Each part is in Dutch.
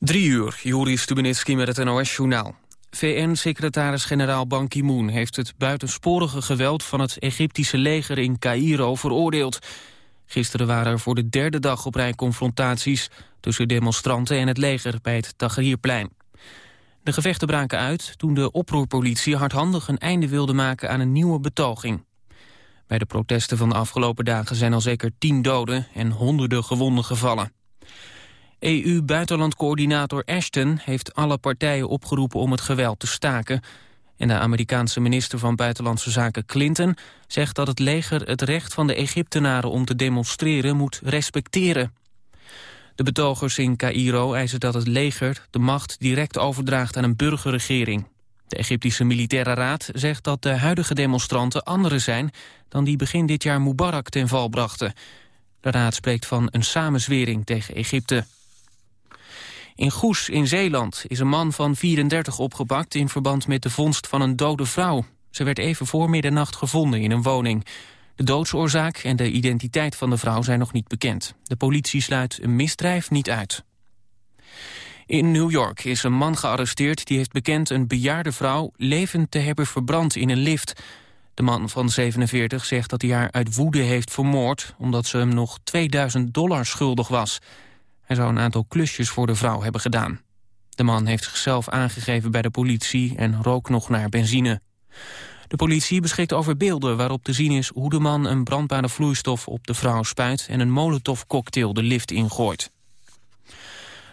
Drie uur, Joris Stubenitski met het NOS-journaal. VN-secretaris-generaal Ban Ki-moon heeft het buitensporige geweld van het Egyptische leger in Cairo veroordeeld. Gisteren waren er voor de derde dag op rij confrontaties tussen demonstranten en het leger bij het Tahrirplein. De gevechten braken uit toen de oproerpolitie hardhandig een einde wilde maken aan een nieuwe betoging. Bij de protesten van de afgelopen dagen zijn al zeker tien doden en honderden gewonden gevallen. EU-buitenlandcoördinator Ashton heeft alle partijen opgeroepen om het geweld te staken. En de Amerikaanse minister van Buitenlandse Zaken Clinton zegt dat het leger het recht van de Egyptenaren om te demonstreren moet respecteren. De betogers in Cairo eisen dat het leger de macht direct overdraagt aan een burgerregering. De Egyptische Militaire Raad zegt dat de huidige demonstranten andere zijn dan die begin dit jaar Mubarak ten val brachten. De raad spreekt van een samenzwering tegen Egypte. In Goes in Zeeland is een man van 34 opgepakt... in verband met de vondst van een dode vrouw. Ze werd even voor middernacht gevonden in een woning. De doodsoorzaak en de identiteit van de vrouw zijn nog niet bekend. De politie sluit een misdrijf niet uit. In New York is een man gearresteerd die heeft bekend een bejaarde vrouw levend te hebben verbrand in een lift. De man van 47 zegt dat hij haar uit woede heeft vermoord omdat ze hem nog 2000 dollar schuldig was. Hij zou een aantal klusjes voor de vrouw hebben gedaan. De man heeft zichzelf aangegeven bij de politie en rook nog naar benzine. De politie beschikt over beelden waarop te zien is hoe de man een brandbare vloeistof op de vrouw spuit en een molotovcocktail de lift ingooit.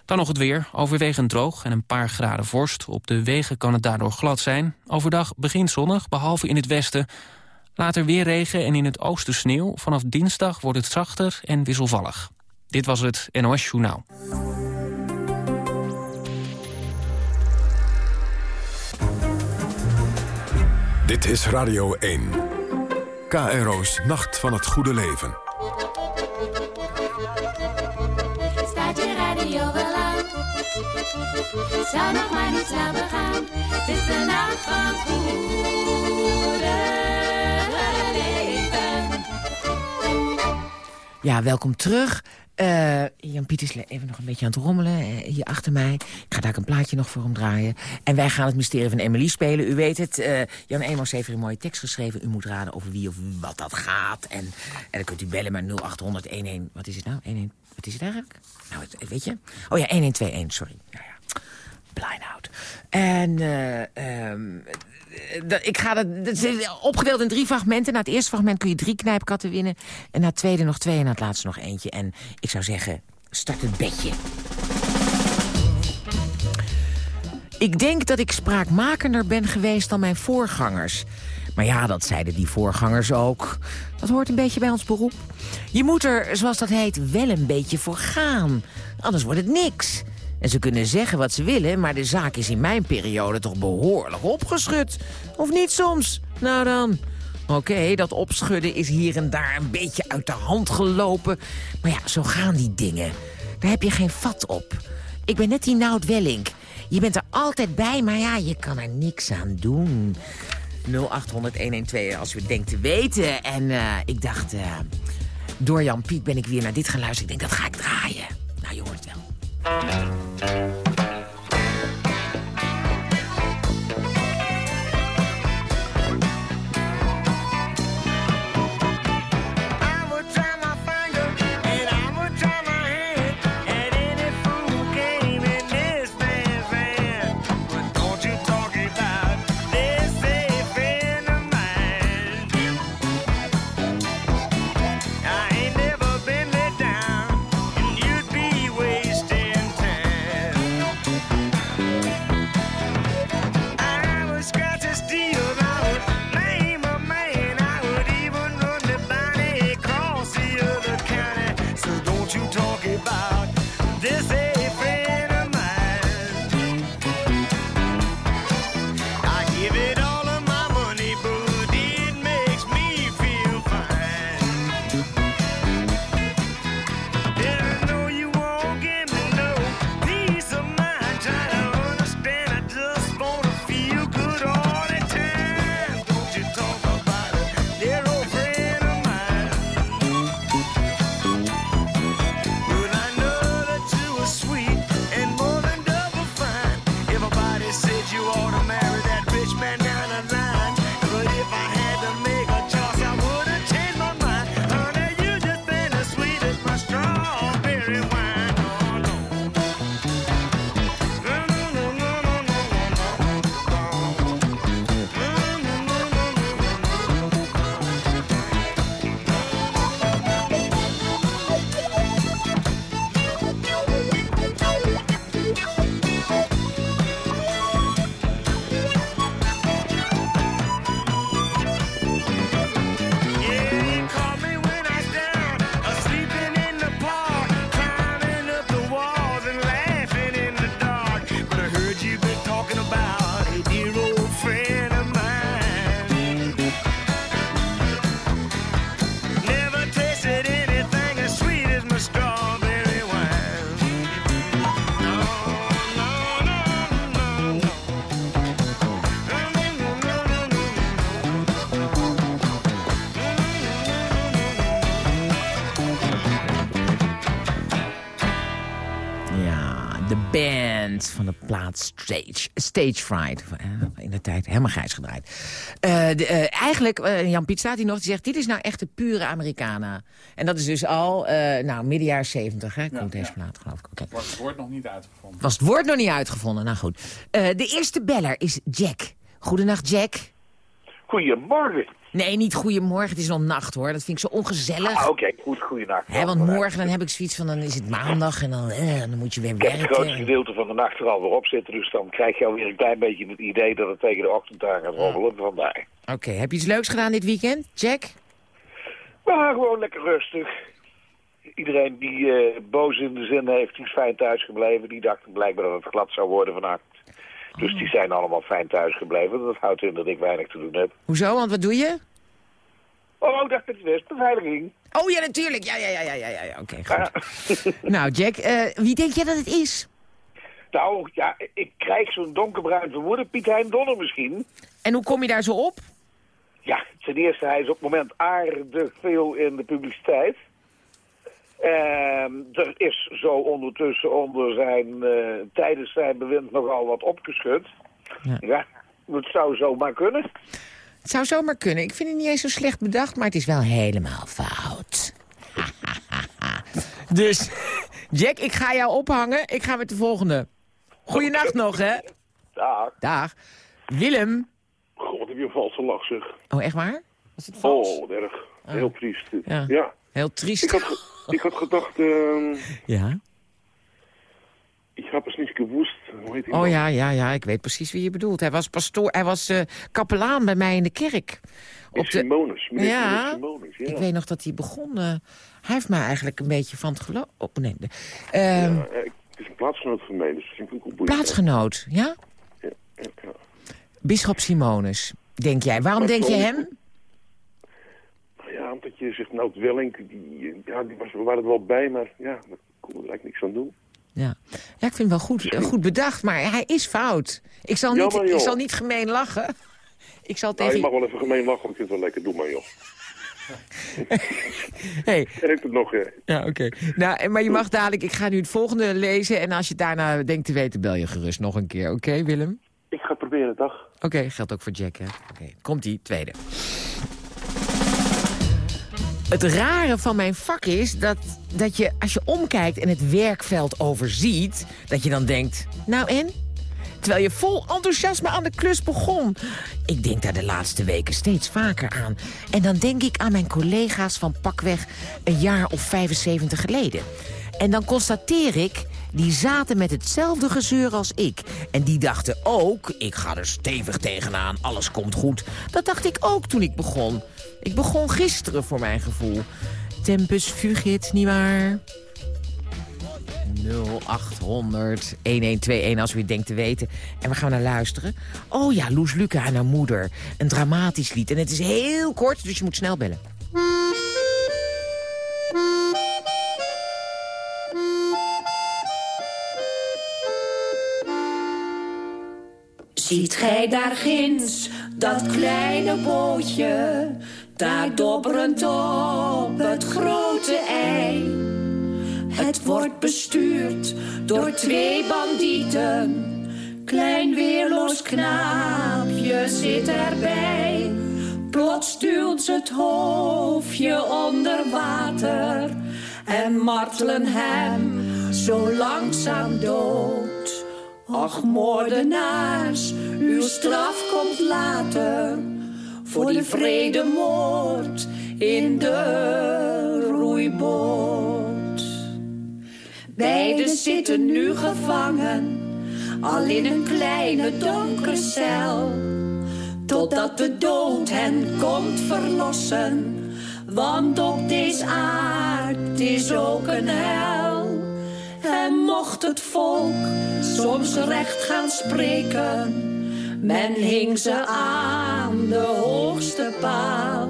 Dan nog het weer, overwegend droog en een paar graden vorst. Op de wegen kan het daardoor glad zijn. Overdag begint zonnig, behalve in het westen. Later weer regen en in het oosten sneeuw. Vanaf dinsdag wordt het zachter en wisselvallig. Dit was het NOS Journaal. Dit is Radio 1. KRO's Nacht van het Goede Leven. Staat je radio wel aan? Zou nog maar niet snel begaan. Het is de nacht van het goede leven. Ja, welkom terug. Uh, Jan Pieters even nog een beetje aan het rommelen uh, hier achter mij. Ik ga daar een plaatje nog voor hem draaien. En wij gaan het mysterie van Emily spelen. U weet het, uh, Jan Emos heeft een mooie tekst geschreven. U moet raden over wie of wat dat gaat. En, en dan kunt u bellen naar 0800 11... Wat is het nou? 11, wat is het eigenlijk? Nou, het, weet je? Oh ja, 1121, sorry. Nou ja, blind out. En um, ik ga dat is opgedeeld in drie fragmenten. Na het eerste fragment kun je drie knijpkatten winnen. En na het tweede nog twee en na het laatste nog eentje. En ik zou zeggen, start het bedje. Ik denk dat ik spraakmakender ben geweest dan mijn voorgangers. Maar ja, dat zeiden die voorgangers ook. Dat hoort een beetje bij ons beroep. Je moet er, zoals dat heet, wel een beetje voor gaan. Anders wordt het niks. En ze kunnen zeggen wat ze willen, maar de zaak is in mijn periode toch behoorlijk opgeschud. Of niet soms? Nou dan. Oké, dat opschudden is hier en daar een beetje uit de hand gelopen. Maar ja, zo gaan die dingen. Daar heb je geen vat op. Ik ben net die Nout Wellink. Je bent er altijd bij, maar ja, je kan er niks aan doen. 0800-112 als u het denkt te weten. En uh, ik dacht, uh, door Jan Piet ben ik weer naar dit geluisterd. Ik denk, dat ga ik draaien. Nou, je hoort wel. De van de plaat Stage, Stage Fright. Eh, In de tijd helemaal grijs gedraaid. Eh, de, eh, eigenlijk, eh, Jan Piet staat hier nog, die zegt... dit is nou echt de pure Americana. En dat is dus al, eh, nou, midden jaren 70, hè, komt deze ja. plaat, geloof ik. Was het woord nog niet uitgevonden. Was het woord nog niet uitgevonden? Nou goed. Eh, de eerste beller is Jack. Goedenacht, Jack. Goedemorgen. Nee, niet goedemorgen, het is nog nacht hoor. Dat vind ik zo ongezellig. Ah, Oké, goed, goeienacht. Want morgen dan heb ik zoiets van, dan is het maandag en dan, eh, dan moet je weer Ik heb het grootste werken. gedeelte van de nacht er alweer op zitten, dus dan krijg je alweer een klein beetje het idee dat het tegen de ochtend aan gaat rommelen. Vandaar. Oké, heb je iets leuks gedaan dit weekend, Jack? Maar gewoon lekker rustig. Iedereen die eh, boos in de zin heeft, die is fijn thuisgebleven. Die dachten blijkbaar dat het glad zou worden vannacht. Dus die zijn allemaal fijn thuisgebleven. Dat houdt in dat ik weinig te doen heb. Hoezo, want wat doe je? Oh, het is beveiliging. Oh ja, natuurlijk. Ja, ja, ja, ja, ja, ja. Oké, goed. Ah. Nou, Jack, eh, wie denk jij dat het is? nou, ja, ik krijg zo'n donkerbruin vermoeden. Piet Hein Donner misschien. En hoe kom je daar zo op? Ja, ten eerste, hij is op het moment aardig veel in de publiciteit. Ehm, er is zo ondertussen onder zijn, eh, tijdens zijn bewind nogal wat opgeschud. Ja. Ja. het zou zomaar kunnen. Het zou zomaar kunnen. Ik vind het niet eens zo slecht bedacht, maar het is wel helemaal fout. dus, Jack, ik ga jou ophangen. Ik ga met de volgende. Goeienacht nog, hè? Ja, Dag. Willem. God, heb je een valse lach, zeg. Oh, echt waar? Was het vals? Oh, erg. Heel triest. Ja. Ja. Heel Ik, triest. had, ik had gedacht, ehm Ja? ik heb eens niet gewoest. Oh ja, ja, ja, ik weet precies wie je bedoelt. Hij was pastoor, hij was eh, kapelaan bij mij in de kerk. Op de, Simonus. Ja. Simonus, ja. ik weet nog dat hij begon. eh, hij heeft mij eigenlijk een beetje van het geloof... Oh, nee. de- ehm, Ja, eh, het is een plaatsgenoot van mij, dus ik ook wel boeiend. plaatsgenoot, ja? Ja, ja, ja. Bisschop Simonus, denk jij. Waarom denk je hem? Ja, omdat je zegt, nou, Wellink, die, ja, die was, we waren er wel bij, maar ja, daar kon er eigenlijk niks aan doen. Ja, ja ik vind het wel goed, eh, goed bedacht, maar hij is fout. Ik zal, niet, Jammer, ik zal niet gemeen lachen. Ik zal Nou, je tegen... mag wel even gemeen lachen, ik vind het wel lekker. Doe maar, joh. Hey, En ik het nog, eh, ja, oké. Nou, en- maar je mag dadelijk... Ik ga nu het volgende lezen en als je daarna denkt te weten... bel je gerust nog een keer. Oké, Willem? ik ga het proberen, dag. Oké, geldt ook voor Jack, hè? Oké, komt-ie, tweede. Het rare van mijn vak is dat, dat je, als je omkijkt en het werkveld overziet... dat je dan denkt, nou en? Terwijl je vol enthousiasme aan de klus begon. Ik denk daar de laatste weken steeds vaker aan. En dan denk ik aan mijn collega's van pakweg een jaar of 75 geleden. En dan constateer ik, die zaten met hetzelfde gezeur als ik. En die dachten ook, ik ga er stevig tegenaan, alles komt goed. Dat dacht ik ook toen ik begon. Ik begon gisteren voor mijn gevoel. Tempus fugit, nietwaar? 0800 1121 als u het denkt te weten. En we gaan naar luisteren. Oh ja, Loes Luca en haar moeder. Een dramatisch lied. En het is heel kort, dus je moet snel bellen. Ziet gij daar ginds dat kleine bootje, daar dobberend op het grote ei? Het wordt bestuurd door twee bandieten, klein weerloos knaapje zit erbij. Plots duwt ze het hoofdje onder water en martelen hem zo langzaam dood. Ach, moordenaars, uw straf komt later voor die vredemoord in de roeiboot. Beiden zitten nu gevangen, al in een kleine donkere cel. Totdat de dood hen komt verlossen, want op deze aard is ook een hel. En mocht het volk soms recht gaan spreken, men hing ze aan de hoogste paal.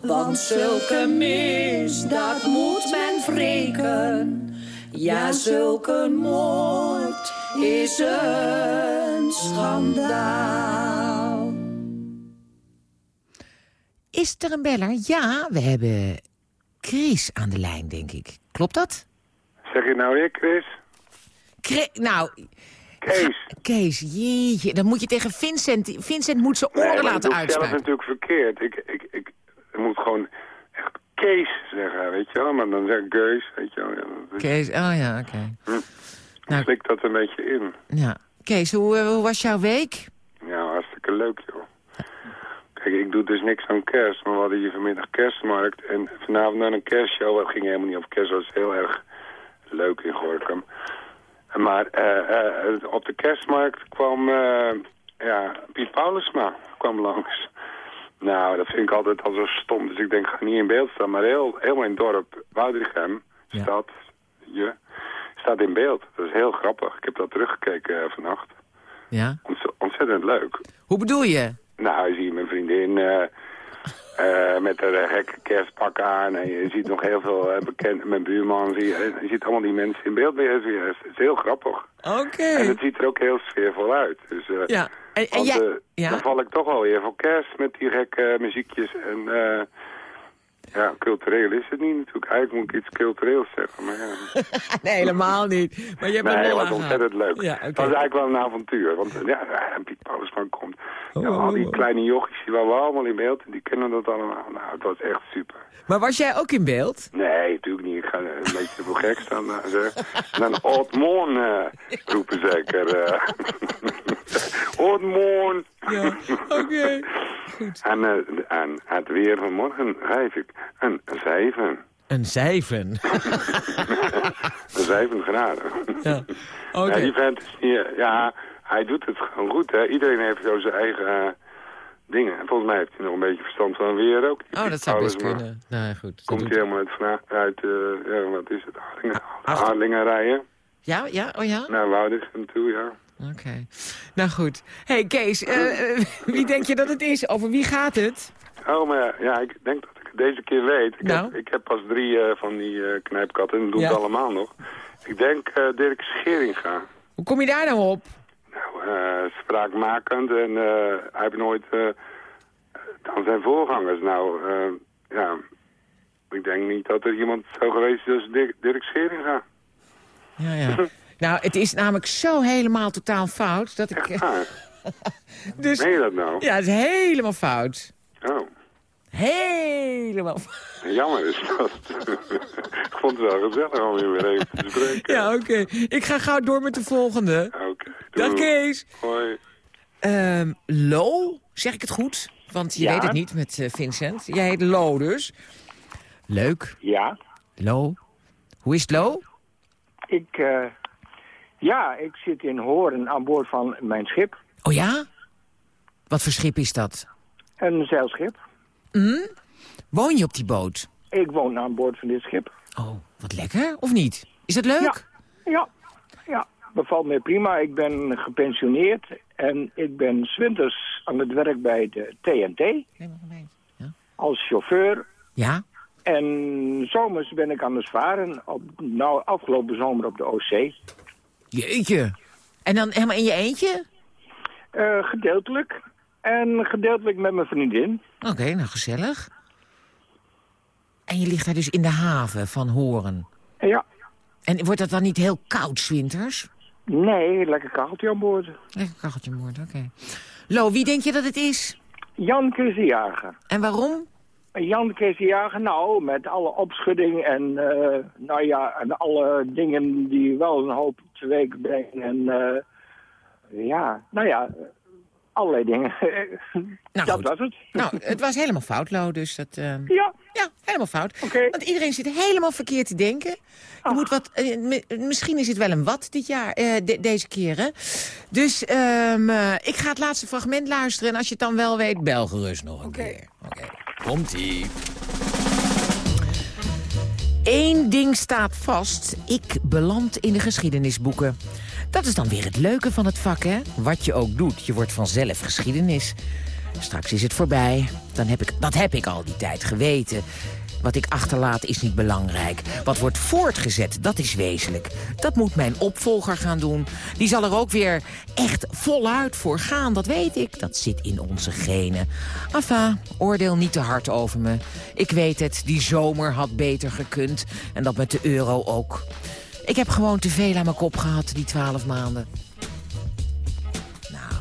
Want zulke misdaad moet men wreken. Ja, zulke moord is een schandaal. Is er een beller? Ja, we hebben Chris aan de lijn, denk ik. Klopt dat? Zeg je nou ik, Chris? Nou, Kees. Kees, jeetje. Dan moet je tegen Vincent... Vincent moet zijn oren Nee, laten dat ik zelf uitspuiten. natuurlijk verkeerd. Ik, ik, ik, ik moet gewoon echt Kees zeggen, weet je wel. Maar dan zeg ik Kees, weet je wel. Dat is- Kees, oh ja, oké. Ik Nou- slik dat een beetje in. Ja. Kees, hoe, eh, hoe was jouw week? Ja, hartstikke leuk, joh. Kijk, ik doe dus niks aan kerst, maar we hadden hier vanmiddag kerstmarkt. En vanavond naar een kerstshow. Het ging helemaal niet over kerst, het was heel erg leuk in Gorkum. Maar eh, eh, op de kerstmarkt kwam eh, ja, Piet Paulusma kwam langs. Nou, dat vind ik altijd al zo stom. Dus ik denk, ga niet in beeld staan. Maar heel, in het dorp, Woudrichem, Ja. stad, je, staat in beeld. Dat is heel grappig. Ik heb dat teruggekeken vannacht. Ja. Ont- ontzettend leuk. Hoe bedoel je? Nou, je ziet mijn vriendin eh, met haar gekke kerstpak aan. En je ziet nog heel veel uh, bekend, mijn buurman. Zie je, je ziet allemaal die mensen in beeld. Het is heel grappig. Oké. En het ziet er ook heel sfeervol uit. Dus, eh, Ja. En, en want, jij... eh, ja? dan val ik toch wel weer voor kerst met die gekke muziekjes. En eh, ja, cultureel is het niet natuurlijk. Eigenlijk moet ik iets cultureels zeggen. Maar ja. nee, helemaal niet. Maar je hebt Nee, het lol was ontzettend leuk. Ja. Het was eigenlijk wel een avontuur. Want ja, en Piet Paulusman komt. Oh, ja, oh, al die oh. kleine jochies, die waren we allemaal in beeld. En die kennen dat allemaal. Nou, het was echt super. Maar was jij ook in beeld? Nee, natuurlijk niet. Ik ga een beetje voor gek staan. daar, zeg. En dan Oudmoon eh roepen zeker. eh. Oudmoon. Ja, oké. En, eh, en het weer van morgen geef ik een zeven. Een zeven. Een zeven graden. ja. Oké. Ja, die vent is niet, ja, hij doet het gewoon goed. Hè. Iedereen heeft zo zijn eigen eh, dingen. En volgens mij heeft hij nog een beetje verstand van weer ook. Oh, dat zou best kunnen. Nou, goed. dat Komt hij helemaal uit, uit eh, ja, wat is het, Harlingen, Harlingen rijden. Ja, ja, oh ja? Naar Woudrichem toe, ja. Oké. Nou goed. hey, Kees, eh, wie denk je dat het is? Over wie gaat het? Oh, maar ja, ik denk deze keer weet. Ik, Nou? heb, ik heb pas drie eh, van die eh, knijpkatten en Ja. het allemaal nog. Ik denk eh, Dirk Scheringa. Hoe kom je daar nou op? Nou, spraakmakend en hij heeft nooit dan zijn voorgangers. Nou, ja, ik denk niet dat er iemand zo geweest is als Dirk, Dirk Scheringa. Ja, ja. nou, het is namelijk zo helemaal totaal fout dat ik... Ah, dus, meen je dat nou? ja, het is helemaal fout. Oh, Helemaal jammer is dat. ik vond het wel gezellig om je weer even te spreken. Ja, oké. Ik ga gauw door met de volgende. Oké, Dag doei. Kees. Hoi. Ehm Lo, zeg ik het goed? Want je Ja. weet het niet met eh, Vincent. Jij heet Lo dus. Leuk. Ja, Lo. Hoe is het Lo? ik, eh, ja, ik zit in Horen aan boord van mijn schip. Oh ja? Wat voor schip is dat? Een zeilschip. Woon je op die boot? Ik woon aan boord van dit schip. Oh, wat lekker, of niet? Is dat leuk? Ja, ja, ja. Bevalt mij prima. Ik ben gepensioneerd en ik ben 's winters aan het werk bij de TNT als chauffeur. Ja? En zomers ben ik aan het varen, op, nou afgelopen zomer op de OC. Jeetje. En dan helemaal in je eentje? Eh, gedeeltelijk. En gedeeltelijk met mijn vriendin. Oké, nou gezellig. En je ligt daar dus in de haven van Horen. Ja, En wordt dat dan niet heel koud 's winters? nee, lekker kacheltje aan boord. Lekker kacheltje moord, oké. Lo, wie denk je dat het is? Jan Christenjager. En waarom? Jan Christenjager, nou, met alle opschudding en, eh, nou ja, en alle dingen die wel een hoop teweeg brengen. En eh, ja, nou ja, allerlei dingen. Nou, dat goed. was het. Nou, het was helemaal fout, Lo, dus dat... eh, Ja, Ja, helemaal fout. Want iedereen zit helemaal verkeerd te denken. Je Ach. moet wat, eh, mi- misschien is het wel een wat dit jaar, eh, de- deze keer, hè? Dus ehm, eh, ik ga het laatste fragment luisteren... en als je het dan wel weet, bel gerust nog een keer. Oké, komt-ie. Eén ding staat vast. Ik beland in de geschiedenisboeken. Dat is dan weer het leuke van het vak, hè? Wat je ook doet, je wordt vanzelf geschiedenis. Straks is het voorbij. Dan heb ik, dat heb ik al die tijd geweten. Wat ik achterlaat is niet belangrijk. Wat wordt voortgezet, dat is wezenlijk. Dat moet mijn opvolger gaan doen. Die zal er ook weer echt voluit voor gaan, dat weet ik. Dat zit in onze genen. Enfin, oordeel niet te hard over me. Ik weet het, die zomer had beter gekund. En dat met de euro ook. Ik heb gewoon te veel aan mijn kop gehad, die twaalf maanden. Nou,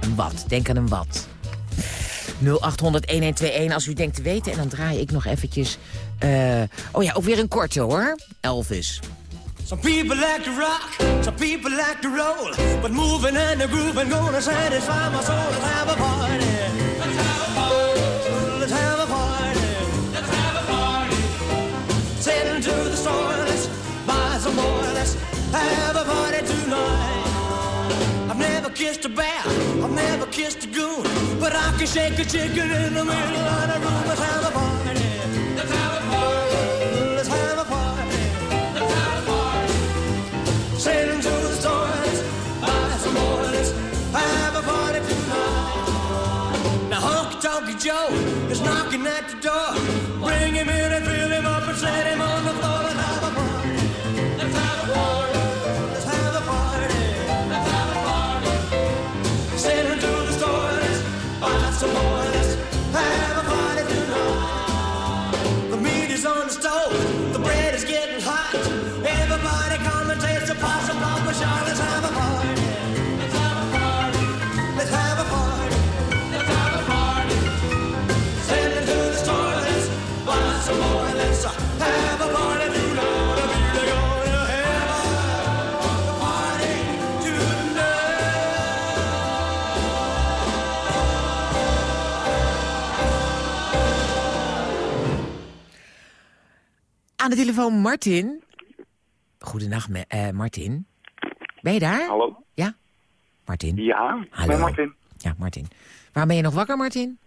een wat. Denk aan een wat. 0800-1121 als u denkt te weten. En dan draai ik nog eventjes... eh, oh ja, ook weer een korte hoor. Elvis. Some people like to rock, some people like to roll, but moving and the grooving gonna satisfy my soul. Let's have a party. Let's have a party. Let's have a party. Let's have a party. Sailing to the let's buy some more. Let's have a party tonight. I've never kissed a bear, I've never kissed a goon, but I can shake a chicken in the middle of the room. Aan de telefoon Martin. Goedenacht, eh, Martin. Ben je daar? Hallo? Ja? Martin? Ja, Hallo. ben Martin. Ja, Martin. Waarom ben je nog wakker, Martin?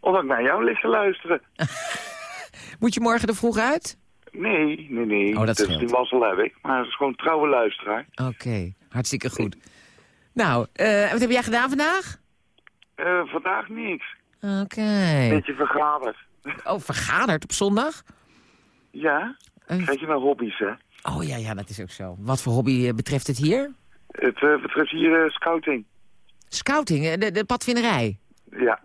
Omdat ik naar jou ligt te luisteren. Moet je morgen er vroeg uit? Nee, nee, nee. Oh, dat dus die mazzel heb ik. Maar het is gewoon een trouwe luisteraar. Oké, hartstikke goed. Nou, eh, wat heb jij gedaan vandaag? Eh, vandaag niks. Oké. Beetje vergaderd. Oh, vergaderd op zondag? Ja? Eh. Kijk je naar hobby's, hè? Oh ja, ja, dat is ook zo. Wat voor hobby eh, betreft het hier? Het eh, betreft hier eh, scouting. Scouting, de, de padvinderij. Ja.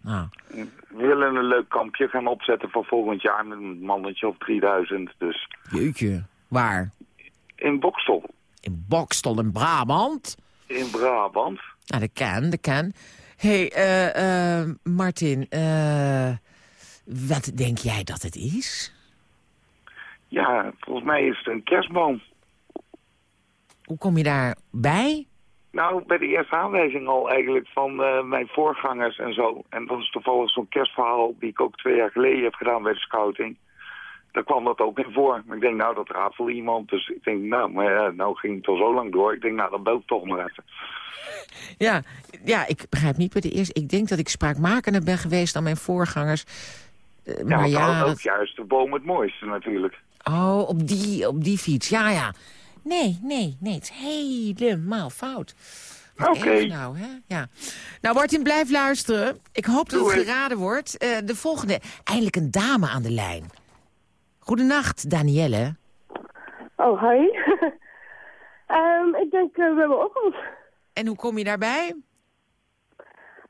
Nou, We willen een leuk kampje gaan opzetten voor volgend jaar met een mannetje of 3000. Dus jeetje. Waar? in Bokstel, In Bokstel in Brabant? in Brabant. Nou, dat kan, dat kan. Hé, hey, Martin, wat denk jij dat het is? Ja, volgens mij is het een kerstboom. Hoe kom je daarbij? Nou, bij de eerste aanwijzing al eigenlijk van eh, mijn voorgangers en zo. En dat is toevallig zo'n kerstverhaal die ik ook twee jaar geleden heb gedaan bij de scouting. Daar kwam dat ook in voor. Maar ik denk, nou, dat raadt wel iemand. Dus ik denk, nou, maar ja, nou ging het al zo lang door. Ik denk, nou, dan bel ik toch maar even. Ja, ja, ik begrijp niet bij de eerste. Ik denk dat ik spraakmakender ben geweest dan mijn voorgangers. Eh, Ja, maar ja, ja, ook dat- juist de boom het mooiste natuurlijk. Oh, op die, op die fiets. Ja, ja. Nee, nee, nee, het is helemaal fout. Oké. nou, hè? Ja. Nou, Martin, blijf luisteren. Ik hoop dat het geraden wordt. Eh, de volgende, eindelijk een dame aan de lijn. Goedenacht, Danielle. Oh, hi. Ehm, ik denk, eh, we hebben ook. En hoe kom je daarbij?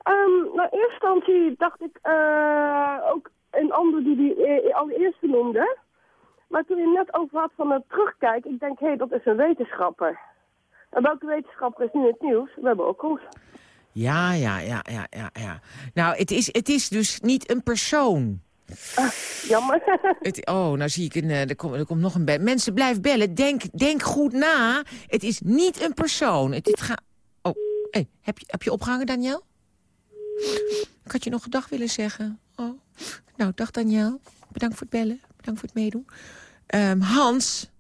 Ehm nou, in eerste instantie dacht ik eh, ook een ander die die allereerste noemde. Maar toen je net over had van het terugkijken, ik denk, hé, hey, dat is een wetenschapper. En welke wetenschapper is nu het nieuws? We hebben ook ons. Ja, ja, ja, ja, ja, ja. Nou, het is, het is dus niet een persoon. Jammer. Het, oh, nou zie ik een, eh, er, komt, er komt nog een bel. Mensen, blijf bellen. Denk, denk goed na. Het is niet een persoon. Het, het gaat... Oh, hey, heb, je, heb je opgehangen, Daniel? Ik had je nog een dag willen zeggen. Oh. Nou, dag Daniel. Bedankt voor het bellen. Bedankt voor het meedoen. Ehm, Hans.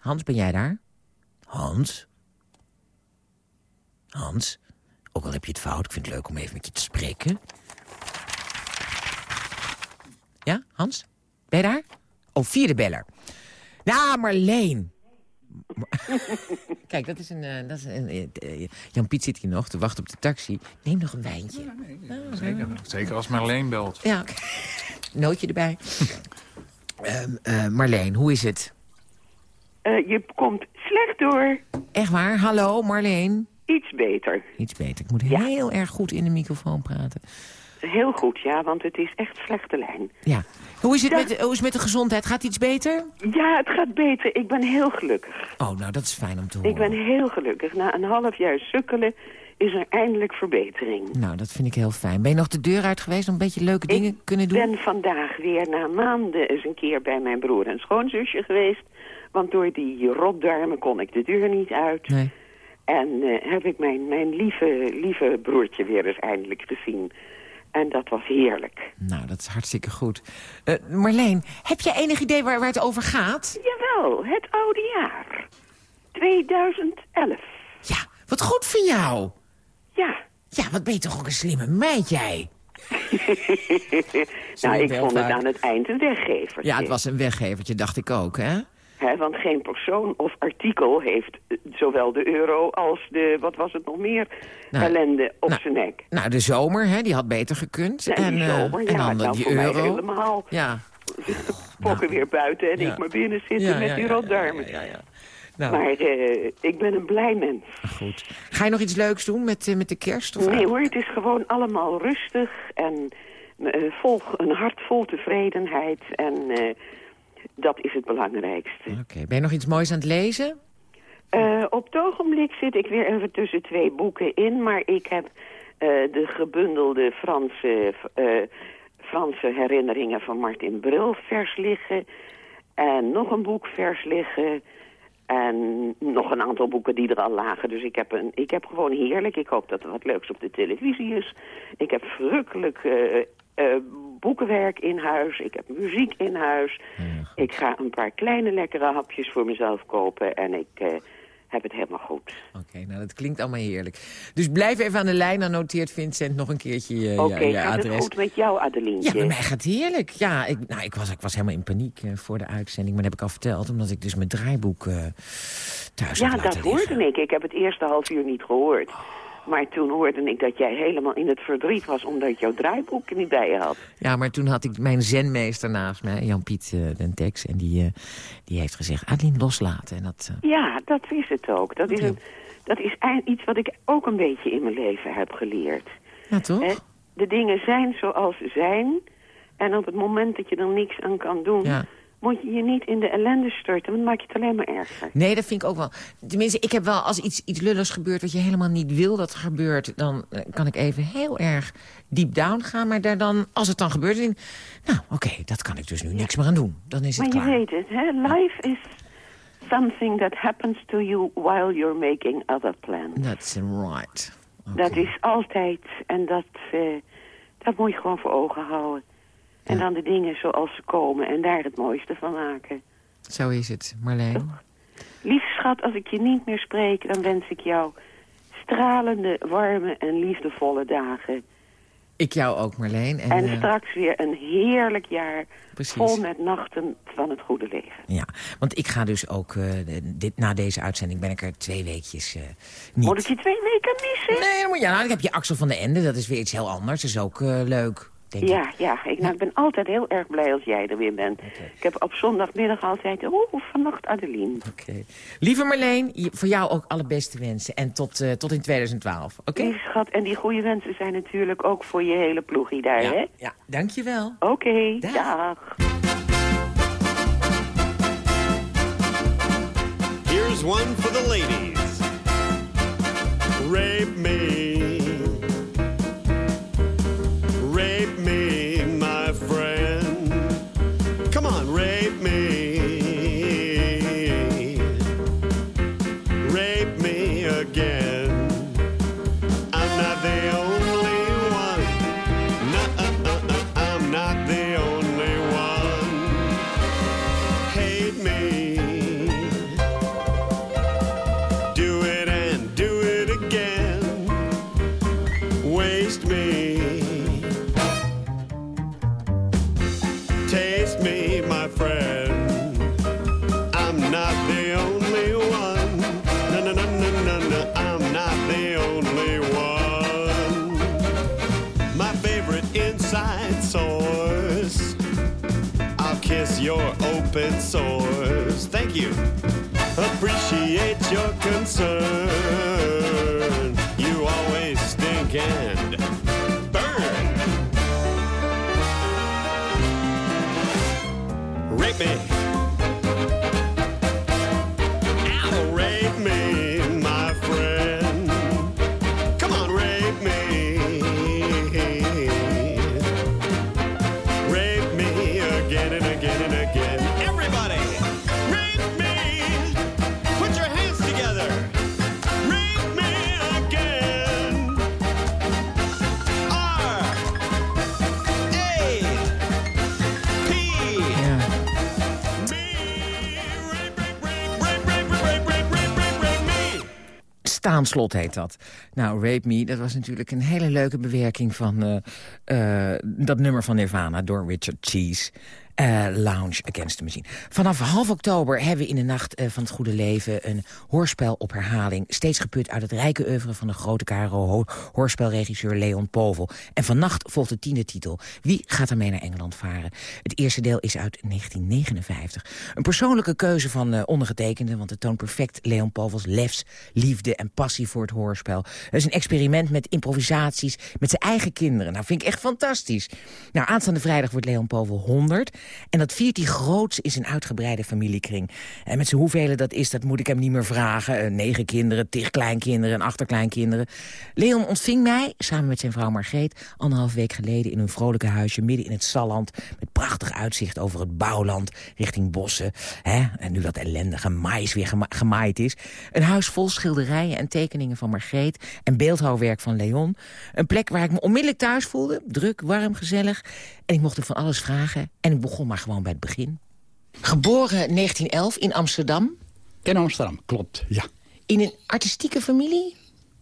Hans, ben jij daar? Hans? Hans? Ook al heb je het fout, ik vind het leuk om even met je te spreken. Ja, Hans? Ben je daar? Oh, vierde beller. Nou, Marleen. Kijk, dat is een... eh, dat is een eh, eh, Jan Piet zit hier nog te wachten op de taxi. Neem nog een wijntje. Zeker, zeker als Marleen belt. Ja, nootje erbij. Ehm, eh, Marleen, hoe is het? Eh, je komt slecht door. Echt waar? Hallo, Marleen. Iets beter. Iets beter. Ik moet heel erg goed in de microfoon praten. Heel goed, ja, want het is echt slechte lijn. Ja. Hoe is, het met, hoe is het met de gezondheid? Gaat het iets beter? Ja, het gaat beter. Ik ben heel gelukkig. Oh, nou, dat is fijn om te horen. Ik ben heel gelukkig. Na een half jaar sukkelen is er eindelijk verbetering. Nou, dat vind ik heel fijn. Ben je nog de deur uit geweest om een beetje leuke dingen kunnen doen? Ik ben vandaag weer na maanden eens een keer bij mijn broer en schoonzusje geweest. Want door die rotdarmen kon ik de deur niet uit. Nee. En eh, heb ik mijn, mijn lieve, lieve broertje weer eens eindelijk gezien. En dat was heerlijk. Nou, dat is hartstikke goed. Eh, Marleen, heb je enig idee waar, waar het over gaat? Jawel, het oude jaar. 2011. Ja, wat goed van jou. Ja. Ja, wat ben je toch ook een slimme meid, jij? nou, ik vond het aan het eind een weggever. Ja, het was een weggevertje, dacht ik ook, hè? Hè, want geen persoon of artikel heeft eh, zowel de euro als de, wat was het nog meer, Nou, ellende op zijn nek. Nou, de zomer, hè, die had beter gekund. Ja, en, die eh, zomer, en ja, dan nou, die voor mij euro. helemaal. Ja. Pokken weer buiten en Ja. ik maar binnen zitten Ja, met ja, die ja, rotdarmen. Nou. Maar eh, ik ben een blij mens. Goed. Ga je nog iets leuks doen met, eh, met de kerst? Of Nee hoor, het is gewoon allemaal rustig en eh, vol, een hart vol tevredenheid. En dat is het belangrijkste. Oké, ben je nog iets moois aan het lezen? Op het ogenblik zit ik weer even tussen twee boeken in, maar ik heb de gebundelde Franse, Franse herinneringen van Martin Bril vers liggen. En nog een boek vers liggen. En nog een aantal boeken die er al lagen. Dus ik heb, een, ik heb gewoon heerlijk. Ik hoop dat er wat leuks op de televisie is. Ik heb verrukkelijk eh, eh, boekenwerk in huis. Ik heb muziek in huis. Ik ga een paar kleine lekkere hapjes voor mezelf kopen. En ik eh, heb het helemaal goed. Oké, nou dat klinkt allemaal heerlijk. Dus blijf even aan de lijn, dan noteert Vincent nog een keertje je, Oké, je, je gaat adres. het goed met jou, Ja, Adelientje? bij mij gaat het heerlijk. Ja, ik, nou, ik, was, ik was helemaal in paniek eh, voor de uitzending. Maar dat heb ik al verteld, omdat ik dus mijn draaiboek eh, thuis Ja, had dat laten hoorde ik. Ik heb het eerste half uur niet gehoord. Maar toen hoorde ik dat jij helemaal in het verdriet was... omdat jouw draaiboek niet bij je had. Ja, maar toen had ik mijn zenmeester naast mij, Jan-Piet uh, den Tex. En die, uh, die heeft gezegd, Adeline, loslaten. En dat, uh... Ja, dat is het ook. Dat is, een, dat is iets wat ik ook een beetje in mijn leven heb geleerd. Ja, toch? De dingen zijn zoals ze zijn. En op het moment dat je er niks aan kan doen... Ja. Moet je je niet in de ellende storten. Want dan maak je het alleen maar erger. Nee, dat vind ik ook wel. Tenminste, ik heb wel, als iets, iets lulligs gebeurt... wat je helemaal niet wil dat er gebeurt... dan uh, kan ik even heel erg deep down gaan. Maar daar dan, als het dan gebeurt... Dan denk ik, nou, oké, okay, dat kan ik dus nu niks meer aan doen. Dan is het maar klaar. je weet het, hè? Life is something that happens to you... while you're making other plans. That's right. Okay. Dat is altijd. En dat, uh, dat moet je gewoon voor ogen houden. En ja. dan de dingen zoals ze komen en daar het mooiste van maken. Zo is het, Marleen. Lief schat, als ik je niet meer spreek, dan wens ik jou stralende, warme en liefdevolle dagen. Ik jou ook, Marleen. En, en uh, straks weer een heerlijk jaar precies. vol met nachten van het goede leven. Ja, want ik ga dus ook, uh, dit, na deze uitzending ben ik er twee weekjes uh, niet. Moet ik je twee weken missen? Nee, maar ja, nou, dan heb je Axel van de Ende, dat is weer iets heel anders. Dat is ook leuk. Denk ja, ik. ja, ik, nou, ik ben altijd heel erg blij als jij er weer bent. Okay. Ik heb op zondagmiddag altijd, oeh, vannacht Adeline. Oké. Okay. Lieve Marleen, voor jou ook alle beste wensen. En tot, uh, tot in 2012, oké? Okay? schat, en die goede wensen zijn natuurlijk ook voor je hele ploegie daar, ja, hè? Ja, dankjewel. Oké, okay, dag. dag. Here's one for the ladies. Rape me. dinosaurs. Thank you. Appreciate your concern. You always stink and burn. Rape me. Staanslot heet dat. Nou, Rape Me, dat was natuurlijk een hele leuke bewerking van eh, eh, dat nummer van Nirvana door Richard Cheese. Eh, Lounge Against the Machine. Vanaf half oktober hebben we in de Nacht eh, van het Goede Leven... een hoorspel op herhaling. Steeds geput uit het rijke oeuvre van de grote KRO hoorspelregisseur Leon Povel. En vannacht volgt de tiende titel. Wie gaat er mee naar Engeland varen? Het eerste deel is uit 1959. Een persoonlijke keuze van uh, ondergetekende... want het toont perfect Leon Povels lefs, liefde en passie voor het hoorspel. Het is een experiment met improvisaties met zijn eigen kinderen. Nou, vind ik echt fantastisch. Nou, aanstaande vrijdag wordt Leon Povel 100... En dat viert groots in zijn uitgebreide familiekring. En met z'n hoeveel dat is, dat moet ik hem niet meer vragen. Uh, negen kinderen, tig kleinkinderen en achterkleinkinderen. Leon ontving mij, samen met zijn vrouw Margreet... anderhalf week geleden in een vrolijke huisje midden in het Salland... met prachtig uitzicht over het bouwland richting bossen. Hè? En nu dat ellendige mais weer gema gemaaid is. Een huis vol schilderijen en tekeningen van Margreet... en beeldhouwwerk van Leon. Een plek waar ik me onmiddellijk thuis voelde. Druk, warm, gezellig. En ik mocht hem van alles vragen. En ik begon maar gewoon bij het begin. Geboren 1911 in Amsterdam. In Amsterdam, klopt, ja. In een artistieke familie?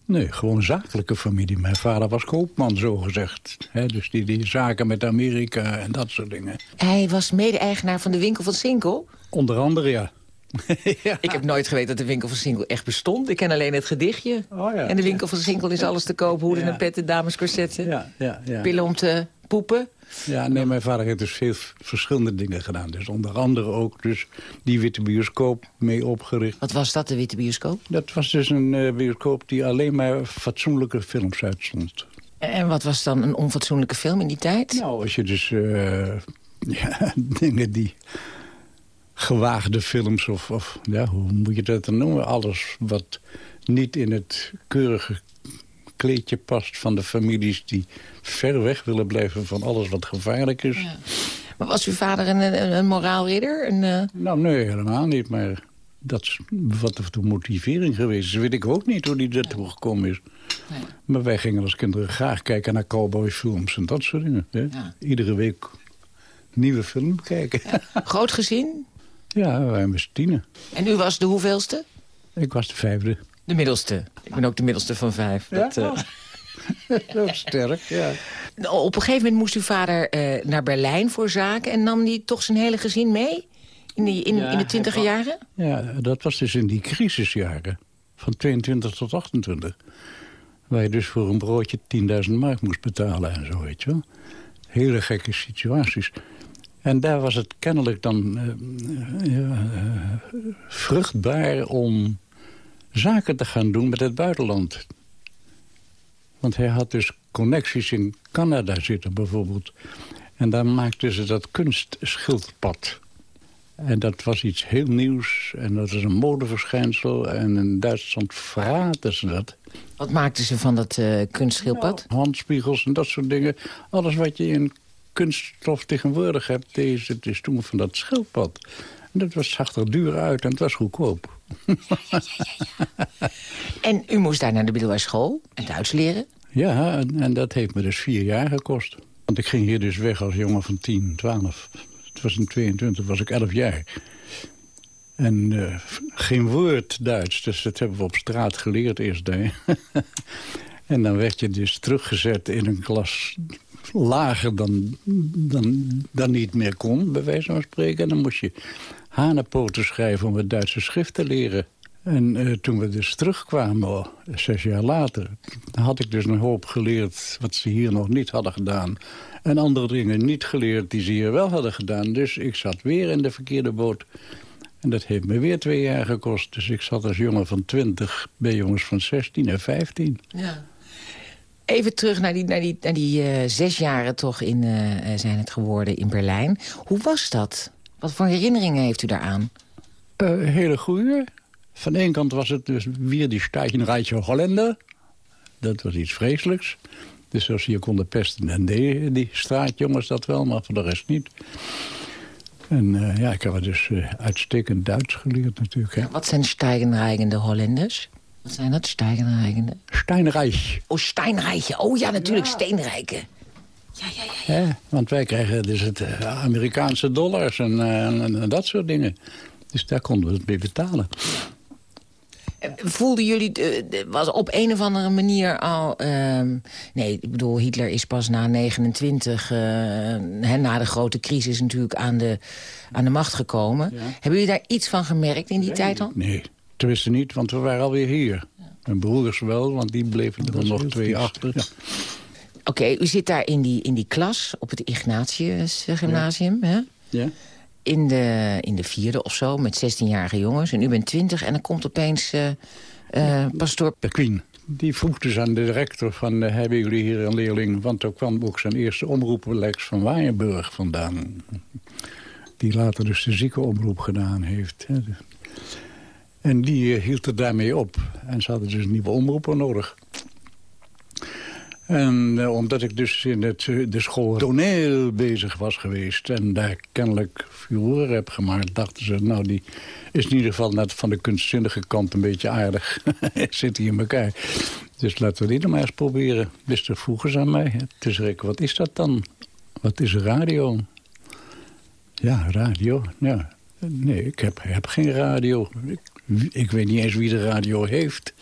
Nee, gewoon zakelijke familie. Mijn vader was koopman, zo gezegd. dus die, die zaken met Amerika en dat soort dingen. Hij was mede-eigenaar van de winkel van Sinkel? Onder andere, ja. ja. Ik heb nooit geweten dat de winkel van Sinkel echt bestond. Ik ken alleen het gedichtje. Oh, ja. En de winkel van Sinkel is alles te koop. Hoeden en petten, damescorsetten. Ja, ja, ja. Pillen om te poepen. Ja, nee, mijn vader heeft dus veel verschillende dingen gedaan. Dus onder andere ook dus die witte bioscoop mee opgericht. Wat was dat, de witte bioscoop? Dat was dus een uh, bioscoop die alleen maar fatsoenlijke films uitzond. En wat was dan een onfatsoenlijke film in die tijd? Nou, als je dus uh, ja, dingen die gewaagde films of, of ja, hoe moet je dat dan noemen? Alles wat niet in het keurige kleedje past van de families die ver weg willen blijven van alles wat gevaarlijk is. Ja. Maar was uw vader een, een, een moraalridder? Een, uh... Nou, nee, helemaal niet. Maar dat is wat de motivering geweest is. Weet ik ook niet hoe die er toe gekomen is. Nee. Maar wij gingen als kinderen graag kijken naar cowboyfilms en dat soort dingen. Hè? Ja. Iedere week nieuwe film kijken. Ja. Groot gezin? Ja, wij met tienen. En u was de hoeveelste? Ik was de vijfde. De middelste. Ik ben ook de middelste van vijf. Ja? Dat, uh... Zo sterk, ja. Nou, op een gegeven moment moest uw vader uh, naar Berlijn voor zaken... en nam hij toch zijn hele gezin mee? In, die, in, ja, in de twintiger jaren? Ja, dat was dus in die crisisjaren. Van 22 tot 28. Waar je dus voor een broodje 10.000 mark moest betalen en zo, weet je wel. Hele gekke situaties. En daar was het kennelijk dan uh, uh, vruchtbaar om zaken te gaan doen met het buitenland. Want hij had dus connecties in Canada zitten bijvoorbeeld. En daar maakten ze dat kunstschildpad. En dat was iets heel nieuws. En dat is een modeverschijnsel. En in Duitsland verraten ze dat. Wat maakten ze van dat uh, kunstschildpad? Nou, handspiegels en dat soort dingen. Alles wat je in kunststof tegenwoordig hebt, deze, het is toen van dat schildpad. Dat was, zag er duur uit en het was goedkoop. en u moest daar naar de middelbare school en Duits leren? Ja, en, en, dat heeft me dus vier jaar gekost. Want ik ging hier dus weg als jongen van 10, 12. Het was in 22, was ik 11 jaar. En uh, geen woord Duits, dus dat hebben we op straat geleerd eerst. Hè. en dan werd je dus teruggezet in een klas lager dan, dan, dan niet meer kon, bij wijze van spreken. En dan moest je hanenpoten schrijven om het Duitse schrift te leren. En uh, toen we dus terugkwamen, oh, zes jaar later... had ik dus een hoop geleerd wat ze hier nog niet hadden gedaan. En andere dingen niet geleerd die ze hier wel hadden gedaan. Dus ik zat weer in de verkeerde boot. En dat heeft me weer twee jaar gekost. Dus ik zat als jongen van twintig bij jongens van 16 en 15. Ja. Even terug naar die, naar die, naar die uh, zes jaren toch in, uh, zijn het geworden in Berlijn. Hoe was dat? Wat voor herinneringen heeft u daaraan? Eh, hele goede. Van de ene kant was het dus weer die stijgenrijtje Hollander. Dat was iets vreselijks. Dus als je kon de pesten en deden die straatjongens dat wel, maar voor de rest niet. En eh, ja, ik heb dus eh, uitstekend Duits geleerd natuurlijk. Hè. Wat zijn stijgenreigende Hollanders? Wat zijn dat, stijgenreigende? Steinreich. Oh, Steinreichen. Oh ja, natuurlijk, steenrijken. Hè? Want wij kregen dus het eh, Amerikaanse dollars en, eh, en, en dat soort dingen. Dus daar konden we het mee betalen. Voelden jullie, eh, was op een of andere manier al... ehm, nee, ik bedoel, Hitler is pas na 29, eh, hè, na de grote crisis natuurlijk aan de, aan de macht gekomen. Hebben jullie daar iets van gemerkt in die tijd al? Nee, tenminste niet, want we waren alweer hier. Mijn broers wel, want die bleven er nog twee achter. Ja. Oké, u zit daar in die, in die klas op het Ignatius Gymnasium, hè? Ja. In de, in de vierde of zo, met 16-jarige jongens. En u bent 20 en dan komt opeens eh eh, pastoor... Queen. Die vroeg dus aan de directeur van, eh, hebben jullie hier een leerling? Want er kwam ook zijn eerste omroep, Lex van Waaienburg, vandaan. Die later dus de ziekenomroep gedaan heeft. En die hield er daarmee op. En ze hadden dus een nieuwe omroeper nodig. En eh, omdat ik dus in het, eh, de school toneel bezig was geweest... en daar kennelijk figuren heb gemaakt... dachten ze, nou, die is in ieder geval net van de kunstzinnige kant een beetje aardig. Zit hij in elkaar. Dus laten we die dan maar eens proberen. Dus toen vroegen ze aan mij, te zeggen, wat is dat dan? Wat is radio? Ja, radio. Nee, ik heb, heb geen radio. Ik, ik weet niet eens wie de radio heeft.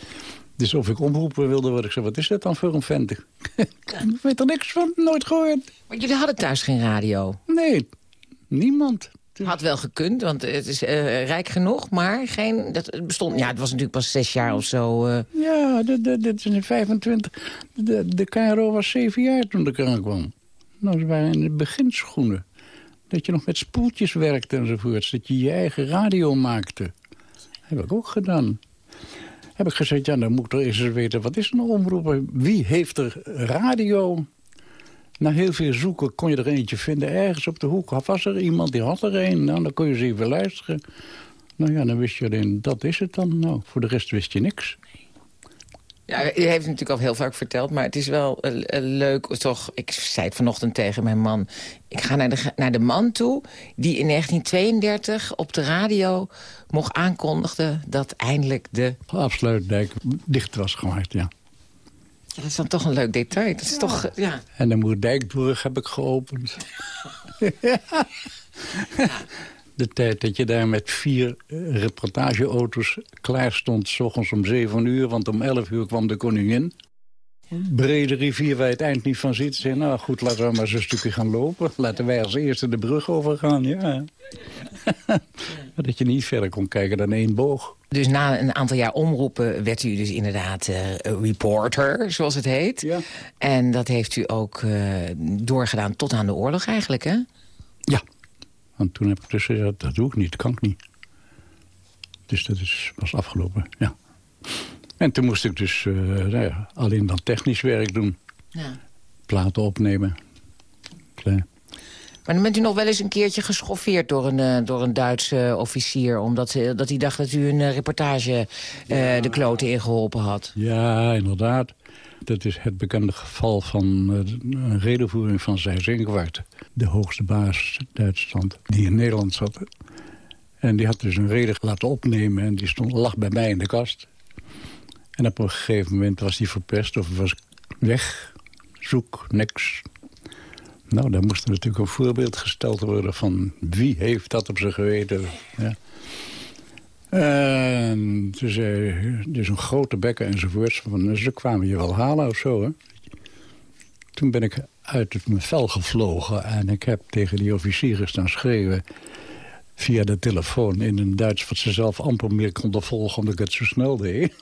Dus of ik omroepen wilde worden, ik zei, wat is dat dan voor een vent? ik weet er niks van, nooit gehoord. Maar jullie hadden thuis geen radio? Nee, niemand. Had wel gekund, want het is eh, rijk genoeg, maar geen, dat bestond... Ja, het was natuurlijk pas zes jaar of zo. eh. Ja, dit, is in 25. De, de KRO was zeven jaar toen ik eraan kwam. Nou, ze waren in de beginschoenen. Dat je nog met spoeltjes werkte enzovoorts. Dat je je eigen radio maakte. Heb ik ook gedaan. Heb ik gezegd, ja, dan moet ik toch eens weten... wat is een omroeper? Wie heeft er radio? Na heel veel zoeken kon je er eentje vinden. Ergens op de hoek was er iemand, die had er een. Nou, dan kon je ze even luisteren. Nou ja, dan wist je alleen, dat is het dan. Nou, voor de rest wist je niks. Ja, u heeft het natuurlijk al heel vaak verteld, maar het is wel eh, eh, leuk. Toch, ik zei het vanochtend tegen mijn man. Ik ga naar de, naar de man toe die in 1932 op de radio mocht aankondigen... dat eindelijk de... Afsluitdijk dicht was gemaakt, ja. Ja, dat is dan toch een leuk detail. Dat is toch, ja. En de Moerdijkbrug heb ik geopend. De tijd dat je daar met vier eh, reportageauto's klaar stond... s ochtends om zeven uur, want om elf uur kwam de koningin. Brede rivier waar je het eind niet van ziet. Zei, nou goed, laten we maar eens een stukje gaan lopen. Laten wij als eerste de brug overgaan, ja. Dat je niet verder kon kijken dan één boog. Dus na een aantal jaar omroepen werd u dus inderdaad eh, reporter, zoals het heet. Ja. En dat heeft u ook eh, doorgedaan tot aan de oorlog eigenlijk, hè? Want toen heb ik dus gezegd, dat doe ik niet, dat kan ik niet. Dus dat is, was afgelopen, ja. En toen moest ik dus eh, nou ja, alleen dan technisch werk doen. Ja. Platen opnemen. Klaar. Maar dan bent u nog wel eens een keertje geschoffeerd door een, eh, door een Duitse officier... omdat ze, dat hij dacht dat u een eh, reportage eh, de kloten ingeholpen had. Ja, inderdaad. Dat is het bekende geval van eh, een redenvoering van Seyss-Inquart. De hoogste baas Duitsland, die in Nederland zat. En die had dus een reden laten opnemen en die stond, lag bij mij in de kast. En op een gegeven moment was die verpest of was weg. Zoek, niks. Nou, daar moest er natuurlijk een voorbeeld gesteld worden van wie heeft dat op zijn geweten. Ja. En toen zei dus een grote bekken enzovoorts. Van, ze kwamen je wel halen of zo, hè. Toen ben ik uit het mijn vel gevlogen en ik heb tegen die officieren staan schreeuwen... via de telefoon in een Duits wat ze zelf amper meer konden volgen... omdat ik het zo snel deed.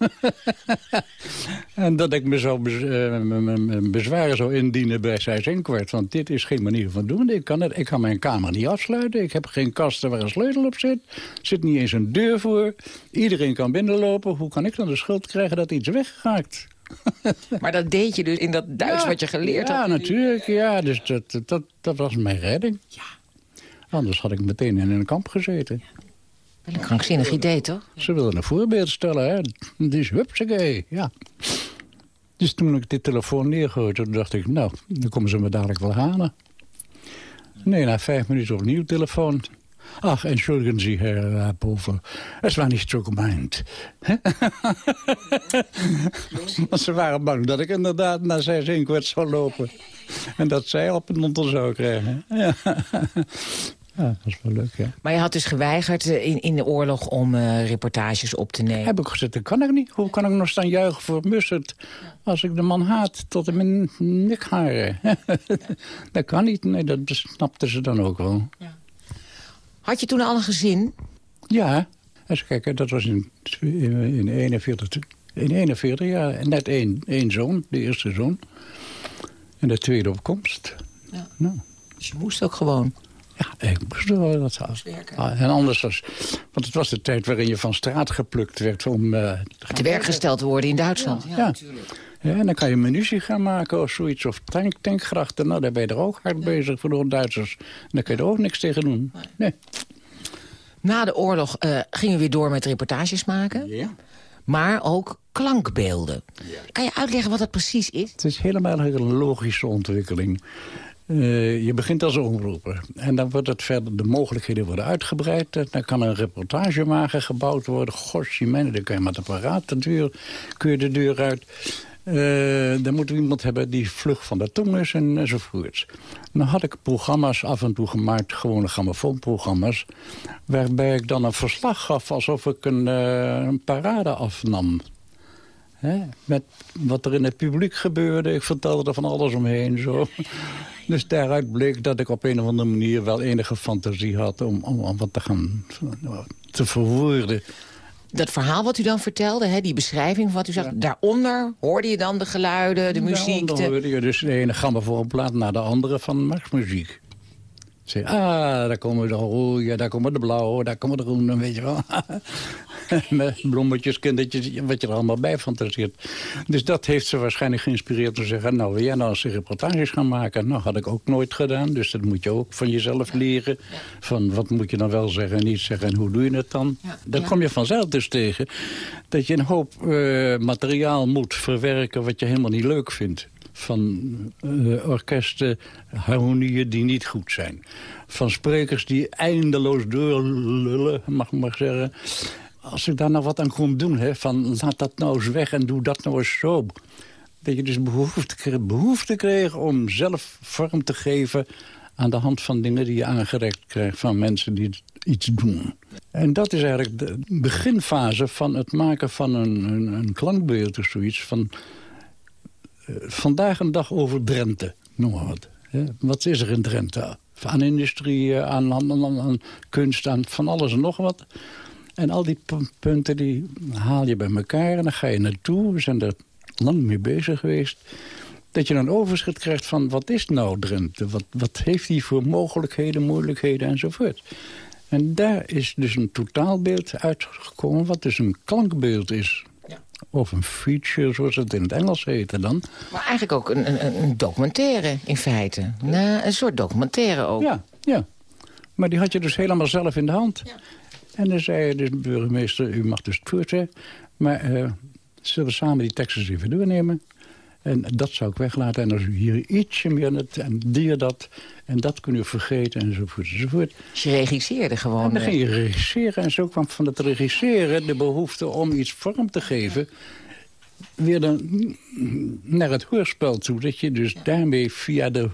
en dat ik me zo bez, eh, bezwaren zou indienen bij Sijs Inkwart. Want dit is geen manier van doen. Ik kan, het, ik kan mijn kamer niet afsluiten. Ik heb geen kasten waar een sleutel op zit. Er zit niet eens een deur voor. Iedereen kan binnenlopen. Hoe kan ik dan de schuld krijgen dat iets weggeraakt? Maar dat deed je dus in dat Duits wat je geleerd ja, had. natuurlijk. Ja, dus dat, dat, dat, was mijn redding. Anders had ik meteen in een kamp gezeten. Wel een krankzinnig idee, toch? Ze wilden een voorbeeld stellen, hè. Dus hupsakee, ja. Dus toen ik dit telefoon neergooide, toen dacht ik... nou, dan komen ze me dadelijk wel halen. Nee, na vijf minuten opnieuw telefoon. Ach, entschuldigen Sie, Herr Boven. Het was niet zo gemeend. Want ze waren bang dat ik inderdaad naar zes één kwart zou lopen. En dat zij op een montel zou krijgen. Ja. ja, dat was wel leuk, ja. Maar je had dus geweigerd eh, in, in de oorlog om eh, reportages op te nemen. Heb ik gezegd, dat kan ik niet. Hoe kan ik nog staan juichen voor Mussert... als ik de man haat tot in mijn nekharen? dat kan niet. Nee, dat snapten ze dan ook wel. Had je toen al een gezin? Ja, eens kijken, dat was in, in 41, in 41 jaar. Net één, één zoon, de eerste zoon. En de tweede op komst. Ja. Nou. Dus je moest ook gewoon. Ja, ik moest wel dat ah, En anders was... Want het was de tijd waarin je van straat geplukt werd om... eh, Te werk gesteld te worden in Duitsland. Ja, Ja. Ja, en dan kan je munitie gaan maken of zoiets. Of tank, tankgrachten. Nou, daar ben je er ook hard bezig voor de Duitsers. En daar kun je er ook niks tegen doen. Nee. Na de oorlog eh, gingen we weer door met reportages maken. Ja. Maar ook klankbeelden. Kan je uitleggen wat dat precies is? Het is helemaal een logische ontwikkeling. Eh, je begint als omroeper. En dan wordt het verder, de mogelijkheden worden uitgebreid. En Dan kan een reportagemaker gebouwd worden. Goshimene, dan kan je met apparaat de deur, kun je de deur uit. Eh, dan moet er iemand hebben die vlug van de tong is en, enzovoorts. Dan had ik programma's af en toe gemaakt, gewone grammofoonprogramma's... waarbij ik dan een verslag gaf alsof ik een, eh, een parade afnam. Hè? Met wat er in het publiek gebeurde. Ik vertelde er van alles omheen. Zo. Dus daaruit bleek dat ik op een of andere manier wel enige fantasie had... om, om, om wat te gaan te verwoorden. Dat verhaal wat u dan vertelde, hè, die beschrijving van wat u zag... daaronder hoorde je dan de geluiden, de muziek. Dan de- hoorde je dus de ene grammofoonplaat naar de andere van marktmuziek. Zeg, ah, daar komen de rode, daar komen de blauwe, daar komen de groene, weet je wel. Met bloemetjes, kindertjes, wat je er allemaal bij fantaseert. Dus dat heeft ze waarschijnlijk geïnspireerd om te zeggen... nou, wil jij nou eens reportages gaan maken? Nou, had ik ook nooit gedaan, dus dat moet je ook van jezelf leren. Van wat moet je dan wel zeggen en niet zeggen en hoe doe je het dan? Dan ja. kom je vanzelf dus tegen dat je een hoop eh, materiaal moet verwerken... wat je helemaal niet leuk vindt van eh, orkesten, harmonieën die niet goed zijn. Van sprekers die eindeloos doorlullen, mag ik maar zeggen. Als ik daar nou wat aan kon doen, hè, van laat dat nou eens weg en doe dat nou eens zo. Dat je dus behoefte, kreeg- behoefte kreeg om zelf vorm te geven... aan de hand van dingen die je aangereikt krijgt van mensen die iets doen. En dat is eigenlijk de beginfase van het maken van een, een, een klankbeeld of zoiets... van vandaag een dag over Drenthe, noem maar wat. Wat is er in Drenthe? Aan industrie, eh, aan, kunst, aan van alles en nog wat. En al die punten die haal je bij elkaar en dan ga je naartoe. We zijn er lang mee bezig geweest. Dat je een overschrift krijgt van wat is nou Drenthe? Wat, wat heeft die voor mogelijkheden, moeilijkheden enzovoort. En daar is dus een totaalbeeld uitgekomen wat dus een klankbeeld is. Of een feature, zoals het in het Engels heette dan. Maar eigenlijk ook een, een, een documentaire, in feite. Nou, een soort documentaire ook. Ja, ja. Maar die had je dus helemaal zelf in de hand. En dan zei je dus, burgemeester, u mag dus het voortzetten. Maar eh, zullen we samen die teksten eens even doornemen? En dat zou ik weglaten. En als u hier ietsje meer... net- En die dat. En dat kun je vergeten. Enzovoort, enzovoort. Dus je regisseerde gewoon. En dan eh, ging je regisseren. En zo kwam van het regisseren de behoefte om iets vorm te geven... weer dan naar het hoorspel toe. Dat je dus daarmee via de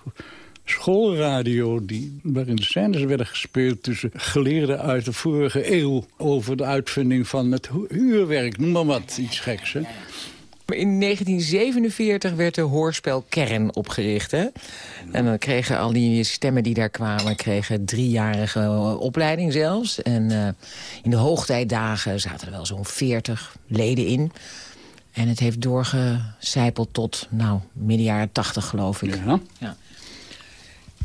schoolradio... Die, waarin de scènes werden gespeeld tussen geleerden uit de vorige eeuw... over de uitvinding van het hu- huurwerk, noem maar wat, iets geks. Hè? In 1947 werd de hoorspel Kern opgericht. Hè? En dan kregen al die stemmen die daar kwamen... kregen driejarige opleiding zelfs. En eh, in de hoogtijdagen zaten er wel zo'n 40 leden in. En het heeft doorgecijpeld tot, nou, midden jaren 80 geloof ik. Ja.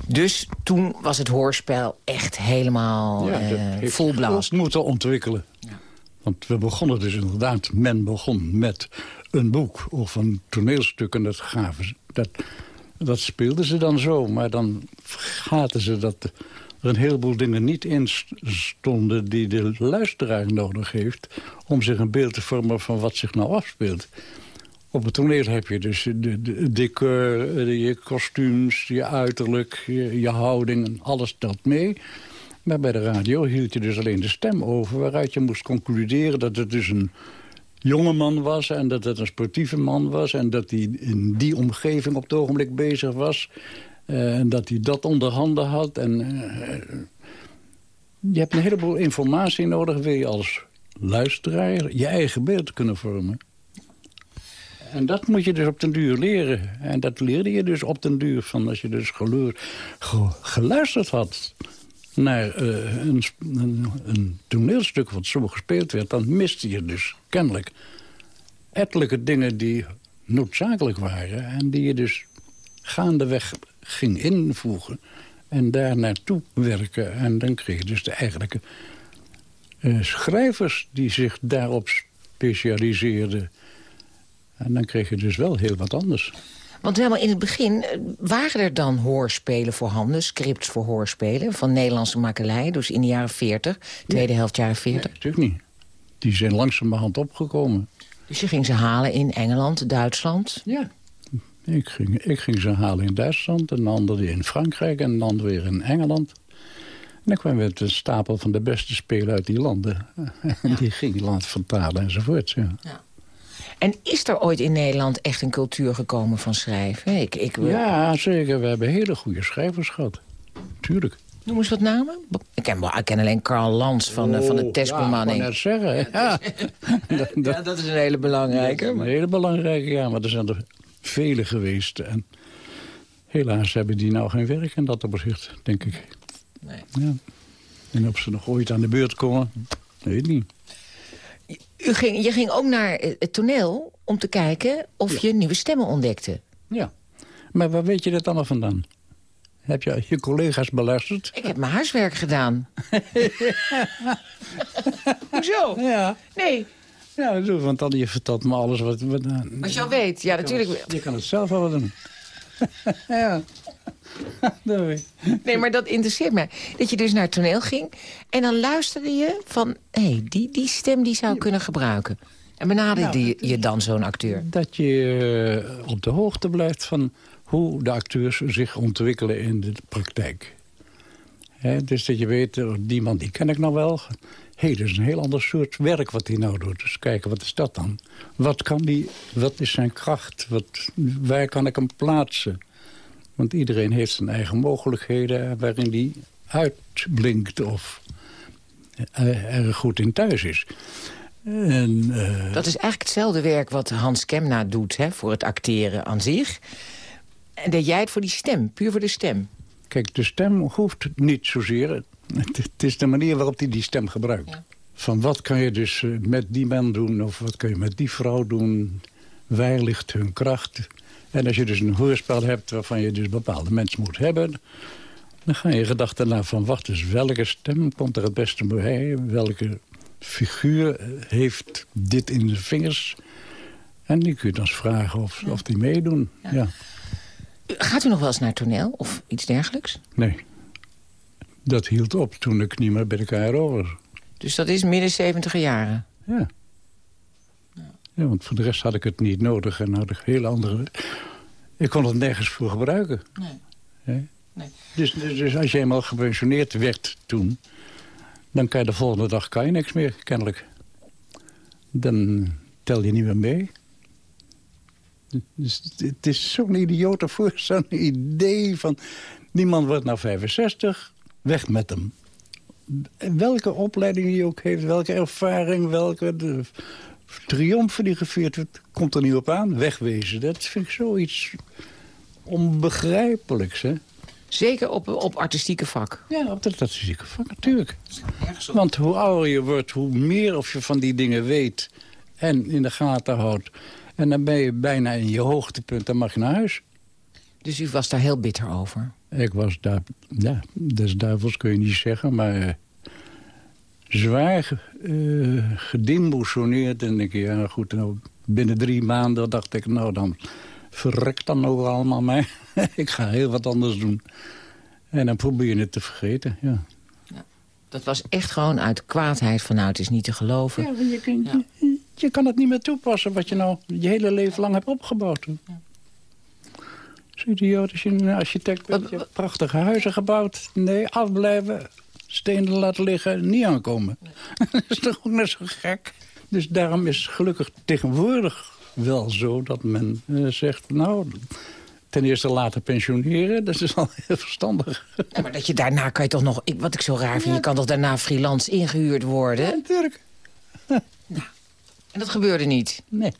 Dus toen was het hoorspel echt helemaal Ja, zich moeten ontwikkelen. Want we begonnen dus inderdaad, men begon met een boek of een toneelstuk en dat gaven ze. Dat, dat speelden ze dan zo, maar dan vergaten ze dat er een heleboel dingen niet in st- stonden... die de luisteraar nodig heeft om zich een beeld te vormen van wat zich nou afspeelt. Op het toneel heb je dus de, de, decor, eh, je kostuums, je uiterlijk, je, je houding, alles telt mee. Maar bij de radio hield je dus alleen de stem over... waaruit je moest concluderen dat het dus een jonge man was... en dat het een sportieve man was... en dat hij in die omgeving op het ogenblik bezig was... eh, en dat hij dat onder handen had. En, eh, je hebt een heleboel informatie nodig... wil je als luisteraar je eigen beeld kunnen vormen. En dat moet je dus op den duur leren. En dat leerde je dus op den duur van als je dus geluisterd had naar eh, een, een, toneelstuk wat zo gespeeld werd... dan miste je dus kennelijk ettelijke dingen die noodzakelijk waren... en die je dus gaandeweg ging invoegen en daar naartoe werken. En dan kreeg je dus de eigenlijke eh, schrijvers die zich daarop specialiseerden. En dan kreeg je dus wel heel wat anders. Want helemaal in het begin eh, waren er dan hoorspelen voorhanden... scripts voor hoorspelen van Nederlandse makelij... dus in de jaren 40, tweede helft jaren 40. Natuurlijk niet. Die zijn langzamerhand opgekomen. Dus je ging ze halen in Engeland, Duitsland? Ja. Ik ging, ik ging ze halen in Duitsland, een ander in Frankrijk... en een ander weer in Engeland. En dan kwam we met een stapel van de beste spelen uit die landen. En die ging laten vertalen enzovoort. Ja. En is er ooit in Nederland echt een cultuur gekomen van schrijven? Ik, ik, ja, zeker. We hebben hele goede schrijvers gehad. Tuurlijk. Noem eens wat namen. Ik ken, wel- ik ken alleen Karl Lans van, de- van de Oh, testbemanning. Ja, ik net zeggen. Ja, Ja, dat is een hele belangrijke. Een hele belangrijke, ja. Maar er zijn er vele geweest. En helaas hebben die nou geen werk in dat opzicht, denk ik. Nee. Ja. En of ze nog ooit aan de beurt komen, weet ik niet. U ging, je ging ook naar eh, het toneel om te kijken of je nieuwe stemmen ontdekte. Ja. Maar waar weet je dat allemaal vandaan? Heb je je collega's beluisterd? Ik heb mijn huiswerk gedaan. Hoezo? Ja. Nee. Ja, zo, want dan je vertelt me alles wat... wat Als je al weet, ja, natuurlijk. Je kan het zelf wel doen. ja. Nee, maar dat interesseert mij. Dat je dus naar het toneel ging en dan luisterde je van... hé, hey, die, die stem die zou kunnen gebruiken. En benaderde Nou, je, je dan zo'n acteur? Dat je eh, op de hoogte blijft van hoe de acteurs zich ontwikkelen in de praktijk. Dus dat je weet, eh, die man die ken ik nou wel. Hé, hey, dat is een heel ander soort werk wat hij nou doet. Dus kijken, wat is dat dan? Wat kan die, wat is zijn kracht? Wat, waar kan ik hem plaatsen? Want iedereen heeft zijn eigen mogelijkheden waarin hij uitblinkt of eh, erg goed in thuis is. En, eh, Dat is eigenlijk hetzelfde werk wat Hans Kemna doet hè, voor het acteren aan zich. En deed jij het voor die stem, puur voor de stem? Kijk, de stem hoeft niet zozeer. Het, is de manier waarop hij die stem gebruikt. Van wat kan je dus eh, met die man doen of wat kan je met die vrouw doen? Ligt hun kracht? En als je dus een hoorspel hebt waarvan je dus bepaalde mensen moet hebben... dan ga je gedachten naar van wacht eens, welke stem komt er het beste bij? Welke figuur heeft dit in de vingers? En die kun je dan vragen of, of die meedoen. ja. Gaat u nog wel eens naar toneel of iets dergelijks? Nee. Dat hield op toen ik niet meer bij de KRO was. Dus dat is midden 70 jaren? Ja. Ja, want voor de rest had ik het niet nodig en had ik hele andere... Ik kon het nergens voor gebruiken. Nee. Dus, dus, dus als je eenmaal gepensioneerd werd toen... dan kan je de volgende dag kan je niks meer, kennelijk. Dan tel je niet meer mee. Dus het is zo'n idiote voor, zo'n idee van... die man wordt nou 65, weg met hem. Welke opleiding hij ook heeft, welke ervaring, welke triomfen die gevierd wordt... komt er niet op aan, wegwezen. Dat vind ik zoiets onbegrijpelijks, hè? Zeker op, op artistieke vak? Ja, op dat artistieke vak, natuurlijk. Want hoe ouder je wordt, hoe meer of je van die dingen weet... en in de gaten houdt. En dan ben je bijna in je hoogtepunt, dan mag je naar huis. Dus u was daar heel bitter over? Ik was daar, ja, des duivels kun je niet zeggen, maar... zwaar uh. En ik, ja goed, nou, binnen drie maanden dacht ik, nou dan verrekt dan ook allemaal mij. ik ga heel wat anders doen. En dan probeer je het te vergeten, ja. Dat was echt gewoon uit kwaadheid van nou, het is niet te geloven. Ja, je, kan, je, je kan het niet meer toepassen wat je nou je hele leven lang hebt opgebouwd. Zo idioot als je een architect bent, je hebt prachtige huizen gebouwd. Nee, afblijven, stenen laten liggen, niet aankomen. dat is toch ook net zo gek? Dus daarom is gelukkig tegenwoordig wel zo dat men eh, zegt... nou, ten eerste laten pensioneren, dat is al heel verstandig. Ja, maar dat je daarna kan je toch nog... Ik, wat ik zo raar vind, je kan toch daarna freelance ingehuurd worden? Ja, natuurlijk. En dat gebeurde niet? Nee.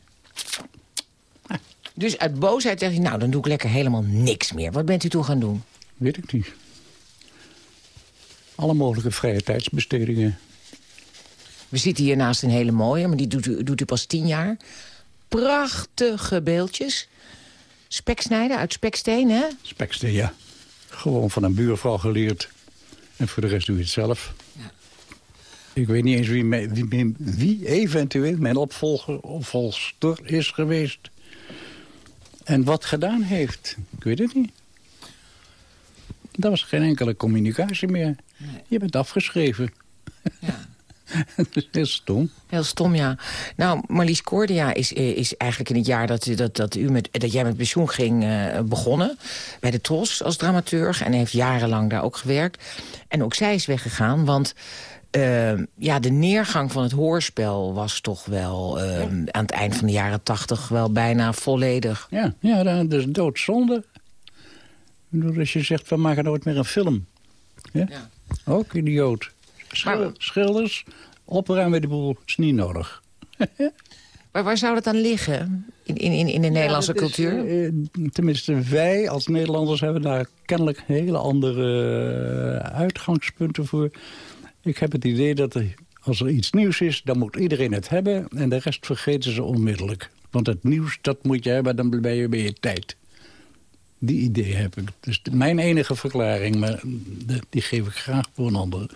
Dus uit boosheid zeg je, nou, dan doe ik lekker helemaal niks meer. Wat bent u toen gaan doen? Weet ik niet. Alle mogelijke vrije tijdsbestedingen. We zitten hier naast een hele mooie, maar die doet u, doet u pas tien jaar. Prachtige beeldjes. Speksnijden uit speksteen, hè? Speksteen, ja. Gewoon van een buurvrouw geleerd. En voor de rest doe je het zelf. Ik weet niet eens wie, mij- wie, wie, wie eventueel mijn opvolger of volster is geweest. En wat gedaan heeft. Ik weet het niet. Er was geen enkele communicatie meer. Je bent afgeschreven. dat is heel stom. Heel stom, ja. Nou, Marlies Cordia is, eh, is eigenlijk in het jaar dat, dat, dat, u met, dat jij met pensioen ging eh, begonnen. Bij de TROS als dramaturg. En heeft jarenlang daar ook gewerkt. En ook zij is weggegaan, want... eh, ja, de neergang van het hoorspel was toch wel eh, aan het eind van de jaren tachtig wel bijna volledig. Ja, ja dat is doodzonde. Als je zegt, we maken nooit meer een film. Ja? Ook idioot. Schil- schilders, opruimen de boel, is niet nodig. Maar waar zou dat dan liggen in, in, in, in de Nederlandse cultuur? eh, eh, tenminste, wij als Nederlanders hebben daar kennelijk hele andere eh, uitgangspunten voor. Ik heb het idee dat er, als er iets nieuws is, dan moet iedereen het hebben... en de rest vergeten ze onmiddellijk. Want het nieuws, dat moet je hebben, dan ben je bij je tijd. Die idee heb ik. Dus mijn enige verklaring, maar die geef ik graag voor een ander.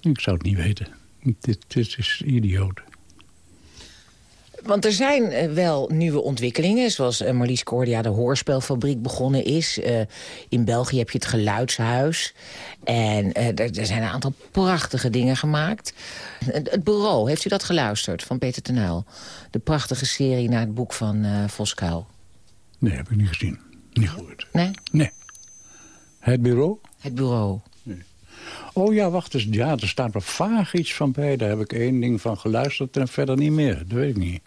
Ik zou het niet weten. Dit, dit is idioot. Want er zijn eh, wel nieuwe ontwikkelingen. Zoals eh, Marlies Cordia de hoorspelfabriek begonnen is. Eh, in België heb je het Geluidshuis. En er, er zijn een aantal prachtige dingen gemaakt. Het, het Bureau, heeft u dat geluisterd van Peter ten Uyl? De prachtige serie naar het boek van Voskuil. Nee, heb ik niet gezien. Niet gehoord. Nee? Nee. Het bureau? Het Bureau. Oh ja, wacht eens. Ja, er staat er vaag iets van bij. Daar heb ik één ding van geluisterd en verder niet meer. Dat weet ik niet.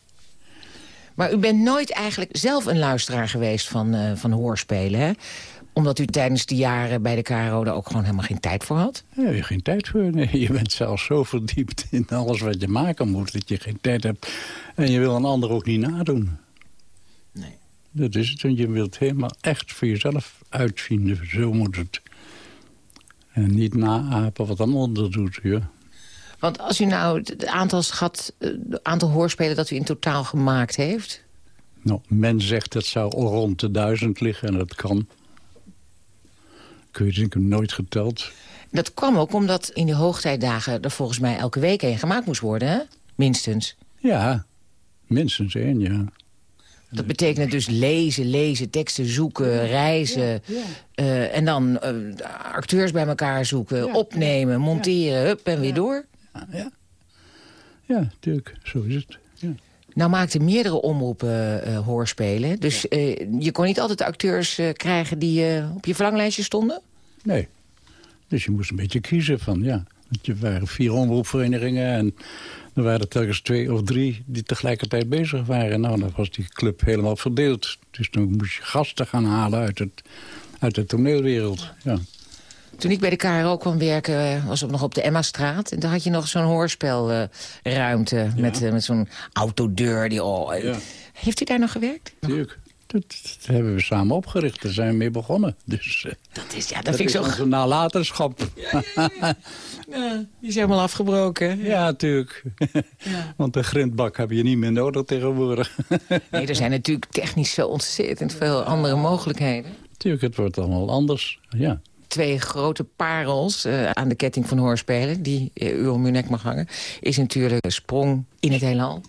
Maar u bent nooit eigenlijk zelf een luisteraar geweest van, eh, van hoorspelen, hè? Omdat u tijdens die jaren bij de KRO daar ook gewoon helemaal geen tijd voor had? Je geen tijd voor. Nee, je bent zelfs zo verdiept in alles wat je maken moet... dat je geen tijd hebt. En je wil een ander ook niet nadoen. Nee. Dat is het. Want je wilt helemaal echt voor jezelf uitvinden. Zo moet het. En niet naapen wat een ander doet. Ja. Want als u nou het aantal schat, eh, het aantal hoorspelen dat u in totaal gemaakt heeft... Nou, men zegt dat zou rond de duizend liggen en dat kan. Ik weet het, ik heb nooit geteld. Dat kwam ook omdat in de hoogtijdagen er volgens mij elke week één gemaakt moest worden, hè? Minstens. Ja, minstens één, ja. Dat betekent dus lezen, lezen, teksten zoeken, reizen. eh, en dan eh, acteurs bij elkaar zoeken, opnemen, monteren, hup, en weer door. Ja, natuurlijk, zo is het. Ja. Nou maakten meerdere omroepen eh, hoorspelen. Dus je kon niet altijd acteurs krijgen die op je verlanglijstje stonden? Nee. Dus je moest een beetje kiezen van, ja. Want er waren vier omroepverenigingen en er waren er telkens twee of drie die tegelijkertijd bezig waren. Nou, dan was die club helemaal verdeeld. Dus dan moest je gasten gaan halen uit, het, uit de toneelwereld. Ja. Toen ik bij de KRO kwam werken, eh, was het nog op de Emma-straat. En daar had je nog zo'n hoorspelruimte met, eh, met zo'n autodeur. Die, oh, eh, Ja. Heeft u daar nog gewerkt? Tuurlijk. Dat, dat hebben we samen opgericht. Daar zijn we mee begonnen. Dus, eh, dat is, ja, dat dat vind ik zo... onze nalatenschap. Ja, die is helemaal afgebroken. Ja, natuurlijk. Want de grindbak heb je niet meer nodig tegenwoordig. Nee, er zijn natuurlijk technisch zo ontzettend veel andere mogelijkheden. Tuurlijk, het wordt allemaal anders. Ja. Twee grote parels eh, aan de ketting van hoorspelen... die eh, u om uw nek mag hangen... is natuurlijk een sprong in het heelal.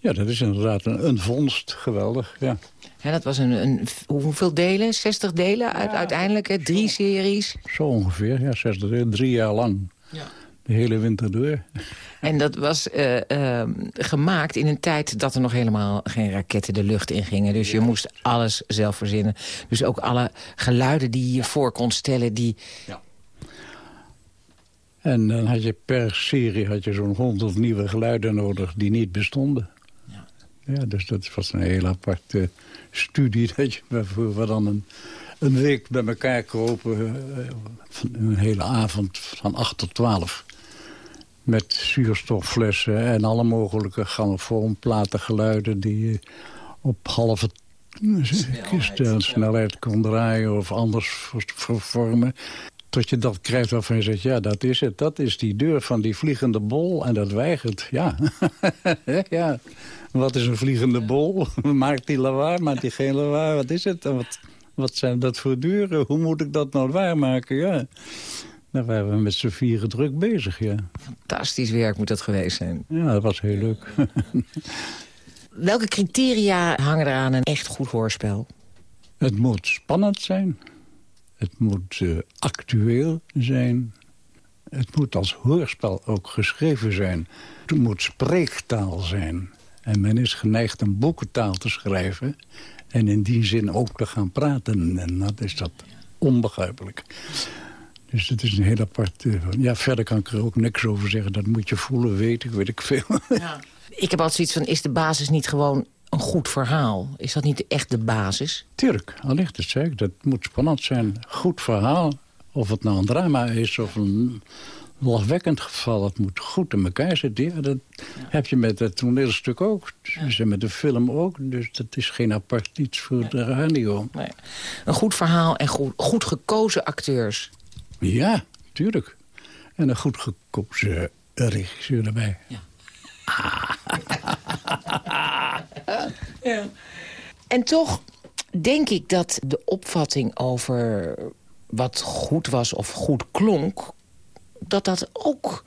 Ja, Ja, dat is inderdaad een, een vondst. Geweldig, ja. Hè, dat was een, een, hoeveel delen? 60 delen uit, uiteindelijk, hè? drie series. Zo ongeveer, ja, 60, delen, drie jaar lang. Ja. De hele winter door. En dat was eh, ehm, gemaakt in een tijd dat er nog helemaal geen raketten de lucht in gingen. Dus je moest alles zelf verzinnen. Dus ook alle geluiden die je voor kon stellen, die... En dan had je per serie had je zo'n honderd nieuwe geluiden nodig die niet bestonden. Ja. dus dat was een heel aparte studie. Dat je we dan een, een week bij elkaar kropen. eh, van een hele avond van 8 tot 12. Met zuurstofflessen en alle mogelijke grammofoonplaten geluiden... die je op halve snelheid, snelheid kon draaien of anders ver- vervormen. Tot je dat krijgt waarvan je zegt, ja, dat is het. Dat is die deur van die vliegende bol en dat weigert. Ja, ja. Wat is een vliegende bol? Maakt die lawaai, maakt die geen lawaai? Wat is het? En wat, wat zijn dat voor deuren? Hoe moet ik dat nou waarmaken? Ja. Daar waren we met z'n vieren druk bezig, ja. Fantastisch werk moet dat geweest zijn. Ja, dat was heel leuk. Welke criteria hangen er aan een echt goed hoorspel? Het moet spannend zijn. Het moet eh, actueel zijn. Het moet als hoorspel ook geschreven zijn. Het moet spreektaal zijn. En men is geneigd een boekentaal te schrijven... en in die zin ook te gaan praten. En dat is dat onbegrijpelijk. Dus het is een heel apart... ja, verder kan ik er ook niks over zeggen. Dat moet je voelen, weten, weet ik veel. Ik heb altijd zoiets van, is de basis niet gewoon een goed verhaal? Is dat niet echt de basis? Tuurlijk, allicht, zeg ik. Dat moet spannend zijn. Goed verhaal. Of het nou een drama is of een lachwekkend geval. Het moet goed in elkaar zitten. Ja, dat heb je met het toneelstuk ook. Dus met de film ook. Dus dat is geen apart iets voor de radio. Nee. Een goed verhaal en goed, goed gekozen acteurs. Ja, tuurlijk. En een goed gekozen regisseur erbij. Ja. En toch denk ik dat de opvatting over wat goed was of goed klonk... dat dat ook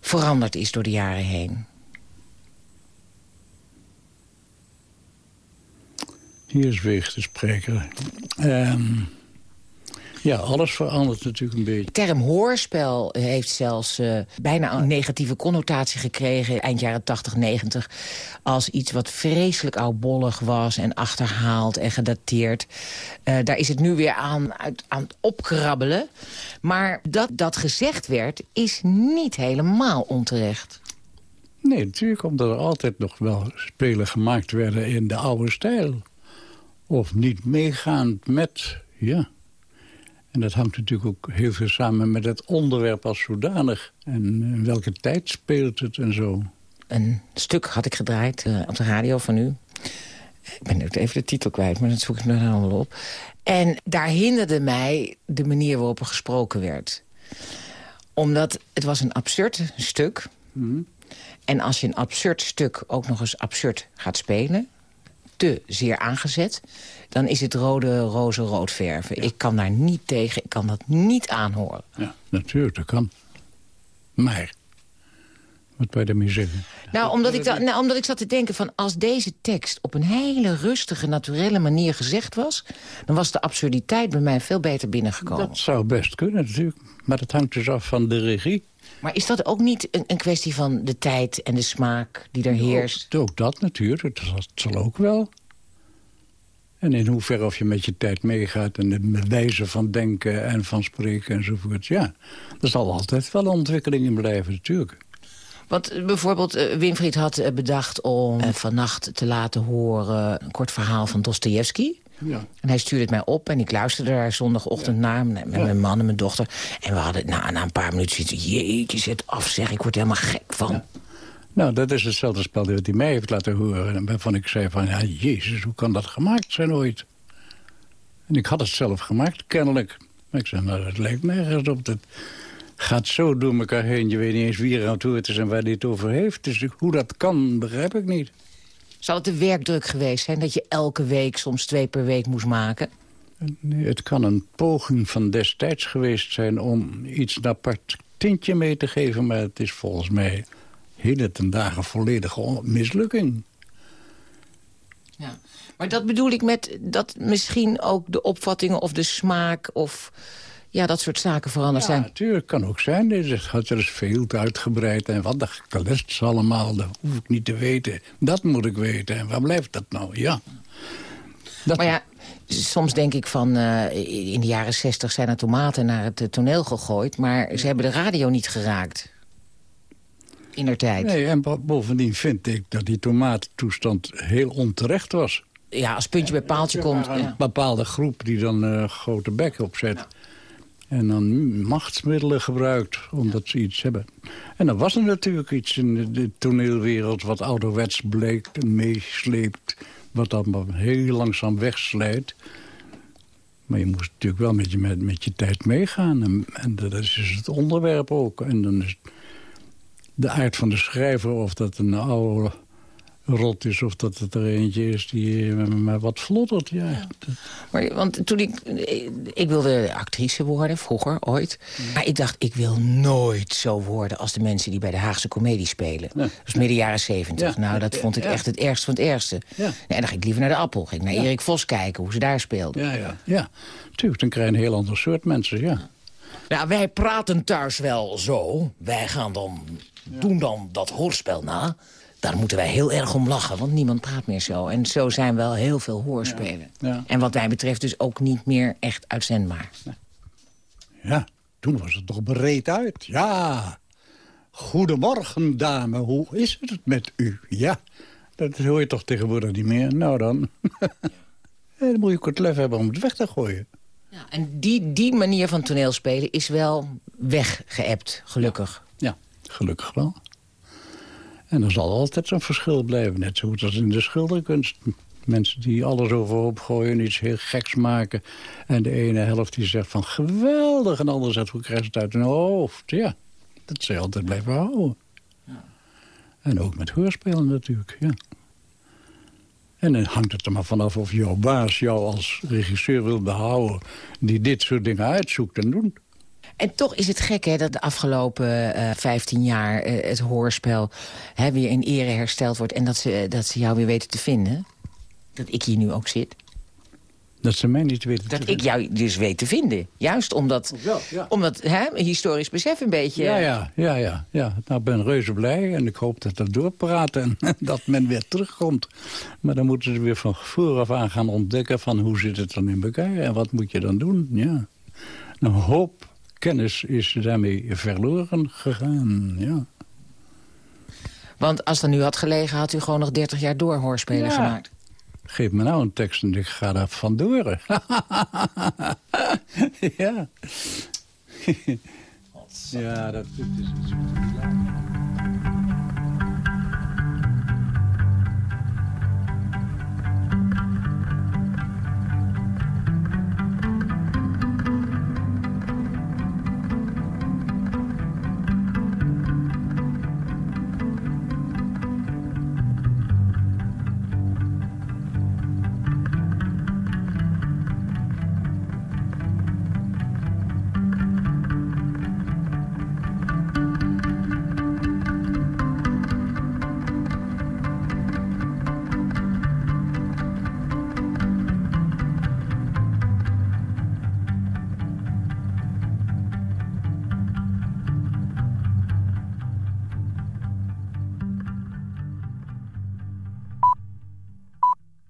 veranderd is door de jaren heen. Hier is Weeg de spreker. Ehm, ja, alles verandert natuurlijk een beetje. De term hoorspel heeft zelfs eh, bijna een negatieve connotatie gekregen... eind jaren 80, 90, als iets wat vreselijk oudbollig was... en achterhaald en gedateerd. Eh, daar is het nu weer aan, uit, aan het opkrabbelen. Maar dat dat gezegd werd, is niet helemaal onterecht. Nee, natuurlijk omdat er altijd nog wel spelen gemaakt werden in de oude stijl. Of niet meegaand met, ja. En dat hangt natuurlijk ook heel veel samen met het onderwerp als zodanig. En in welke tijd speelt het en zo. Een stuk had ik gedraaid eh, op de radio van u. Ik ben nu even de titel kwijt, maar dat zoek ik nog allemaal op. En daar hinderde mij de manier waarop er gesproken werd. Omdat het was een absurd stuk. En als je een absurd stuk ook nog eens absurd gaat spelen... te zeer aangezet, dan is het rode roze rood verven. Ik kan daar niet tegen, ik kan dat niet aanhoren. Ja, natuurlijk, dat kan. Maar, wat wij daarmee zeggen? Nou, omdat ik, nou, omdat ik zat te denken van... als deze tekst op een hele rustige, naturelle manier gezegd was... dan was de absurditeit bij mij veel beter binnengekomen. Dat zou best kunnen natuurlijk. Maar dat hangt dus af van de regie. Maar is dat ook niet een, een kwestie van de tijd en de smaak die er heerst? Ook, ook dat natuurlijk, dat zal ook wel. En in hoeverre of je met je tijd meegaat... en de wijze van denken en van spreken enzovoort. Ja, er zal altijd wel ontwikkeling in blijven natuurlijk. Want eh, bijvoorbeeld eh, Winfried had eh, bedacht om vannacht te laten horen... een kort verhaal van Dostoevsky. Ja. En hij stuurde het mij op en ik luisterde daar zondagochtend naar... met mijn man en mijn dochter. En we hadden na, na een paar minuten zoiets... jeetje, zet af zeg, ik word helemaal gek van. Nou, dat is hetzelfde spel dat hij mij heeft laten horen. En waarvan ik zei van, ja, jezus, hoe kan dat gemaakt zijn ooit? En ik had het zelf gemaakt, kennelijk. Maar ik zei, nou, dat lijkt nergens op. Dat gaat zo door elkaar heen. Je weet niet eens wie er aan het woord is en waar dit over heeft. Dus hoe dat kan, begrijp ik niet. Zou het de werkdruk geweest zijn dat je elke week, soms twee per week moest maken? Nee, het kan een poging van destijds geweest zijn om iets een apart tintje mee te geven. Maar het is volgens mij heden ten dagen volledige mislukking. Maar dat bedoel ik met dat misschien ook de opvattingen of de smaak... of ja, dat soort zaken veranderd Ja, zijn. natuurlijk, kan ook zijn. Dit gaat er is veel te uitgebreid. En wat de gelest allemaal, dat hoef ik niet te weten. Dat moet ik weten. En waar blijft dat nou? Ja. Maar ja, soms denk ik van... eh, in de jaren zestig zijn er tomaten naar het toneel gegooid... maar ze hebben de radio niet geraakt. In der tijd. Nee, en bo- bovendien vind ik dat die tomatentoestand heel onterecht was. Ja, als puntje bij paaltje komt. Een Ja. bepaalde groep die dan eh, grote bek opzet. En dan machtsmiddelen gebruikt omdat ze iets hebben. En dan was er natuurlijk iets in de, toneelwereld... wat ouderwets bleek en meesleept. Wat dan maar heel langzaam wegslijt. Maar je moest natuurlijk wel met je, met, met je tijd meegaan. En, en dat is dus het onderwerp ook. En dan is de aard van de schrijver... of dat een oude rot is of dat het er eentje is die eh, maar wat vlottert. Ja. Maar, want toen ik... Ik wilde actrice worden, vroeger, ooit. Maar ik dacht, ik wil nooit zo worden... als de mensen die bij de Haagse Comedie spelen. Dat was midden jaren zeventig. Nou, dat vond ik echt het ergste van het ergste. Nee, dan ging ik liever naar de Appel. Ging ik naar. Erik Vos kijken, hoe ze daar speelden. Ja, ja. ja. Tuurlijk, dan krijg je een heel ander soort mensen, ja. Ja, wij praten thuis wel zo. Wij gaan dan, doen dan dat hoorspel na. Daar moeten wij heel erg om lachen, want niemand praat meer zo. En zo zijn wel heel veel hoorspelen. Ja. En wat mij betreft dus ook niet meer echt uitzendbaar. Ja, toen was het toch bereid uit. Ja. Goedemorgen, dame. Hoe is het met u? Ja, dat hoor je toch tegenwoordig niet meer. Nou dan. Ja, dan moet je kort lef hebben om het weg te gooien. Ja, en die, die manier van toneelspelen is wel weggeëpt, gelukkig. Ja, gelukkig wel. En er zal altijd zo'n verschil blijven. Net zo goed als in de schilderkunst. Mensen die alles overhoop gooien, iets heel geks maken. En de ene helft die zegt van geweldig. En de andere zegt, hoe krijg je het uit hun hoofd? Ja, dat zal je altijd blijven houden. En ook met hoorspelen natuurlijk, ja. En dan hangt het er maar vanaf of jouw baas jou als regisseur wil behouden... die dit soort dingen uitzoekt en doet. En toch is het gek hè, dat de afgelopen eh 15 jaar eh, het hoorspel hè, weer in ere hersteld wordt... en dat ze, dat ze jou weer weten te vinden. Dat ik hier nu ook zit. Dat ze mij niet weten Dat ik jou dus weet te vinden. Juist omdat, omdat hè, historisch besef een beetje... Ja, ja, ja, ja, ja. Nou, ik ben reuze blij en ik hoop dat dat doorpraat en dat men weer terugkomt. Maar dan moeten ze weer van vooraf aan gaan ontdekken van hoe zit het dan in elkaar en wat moet je dan doen. Ja. Een hoop kennis is daarmee verloren gegaan, ja. Want als dat nu had gelegen, had u gewoon nog 30 jaar door hoorspelen Ja. gemaakt. Geef me nou een tekst en ik ga daar vandoor. ja. ja, dat, is.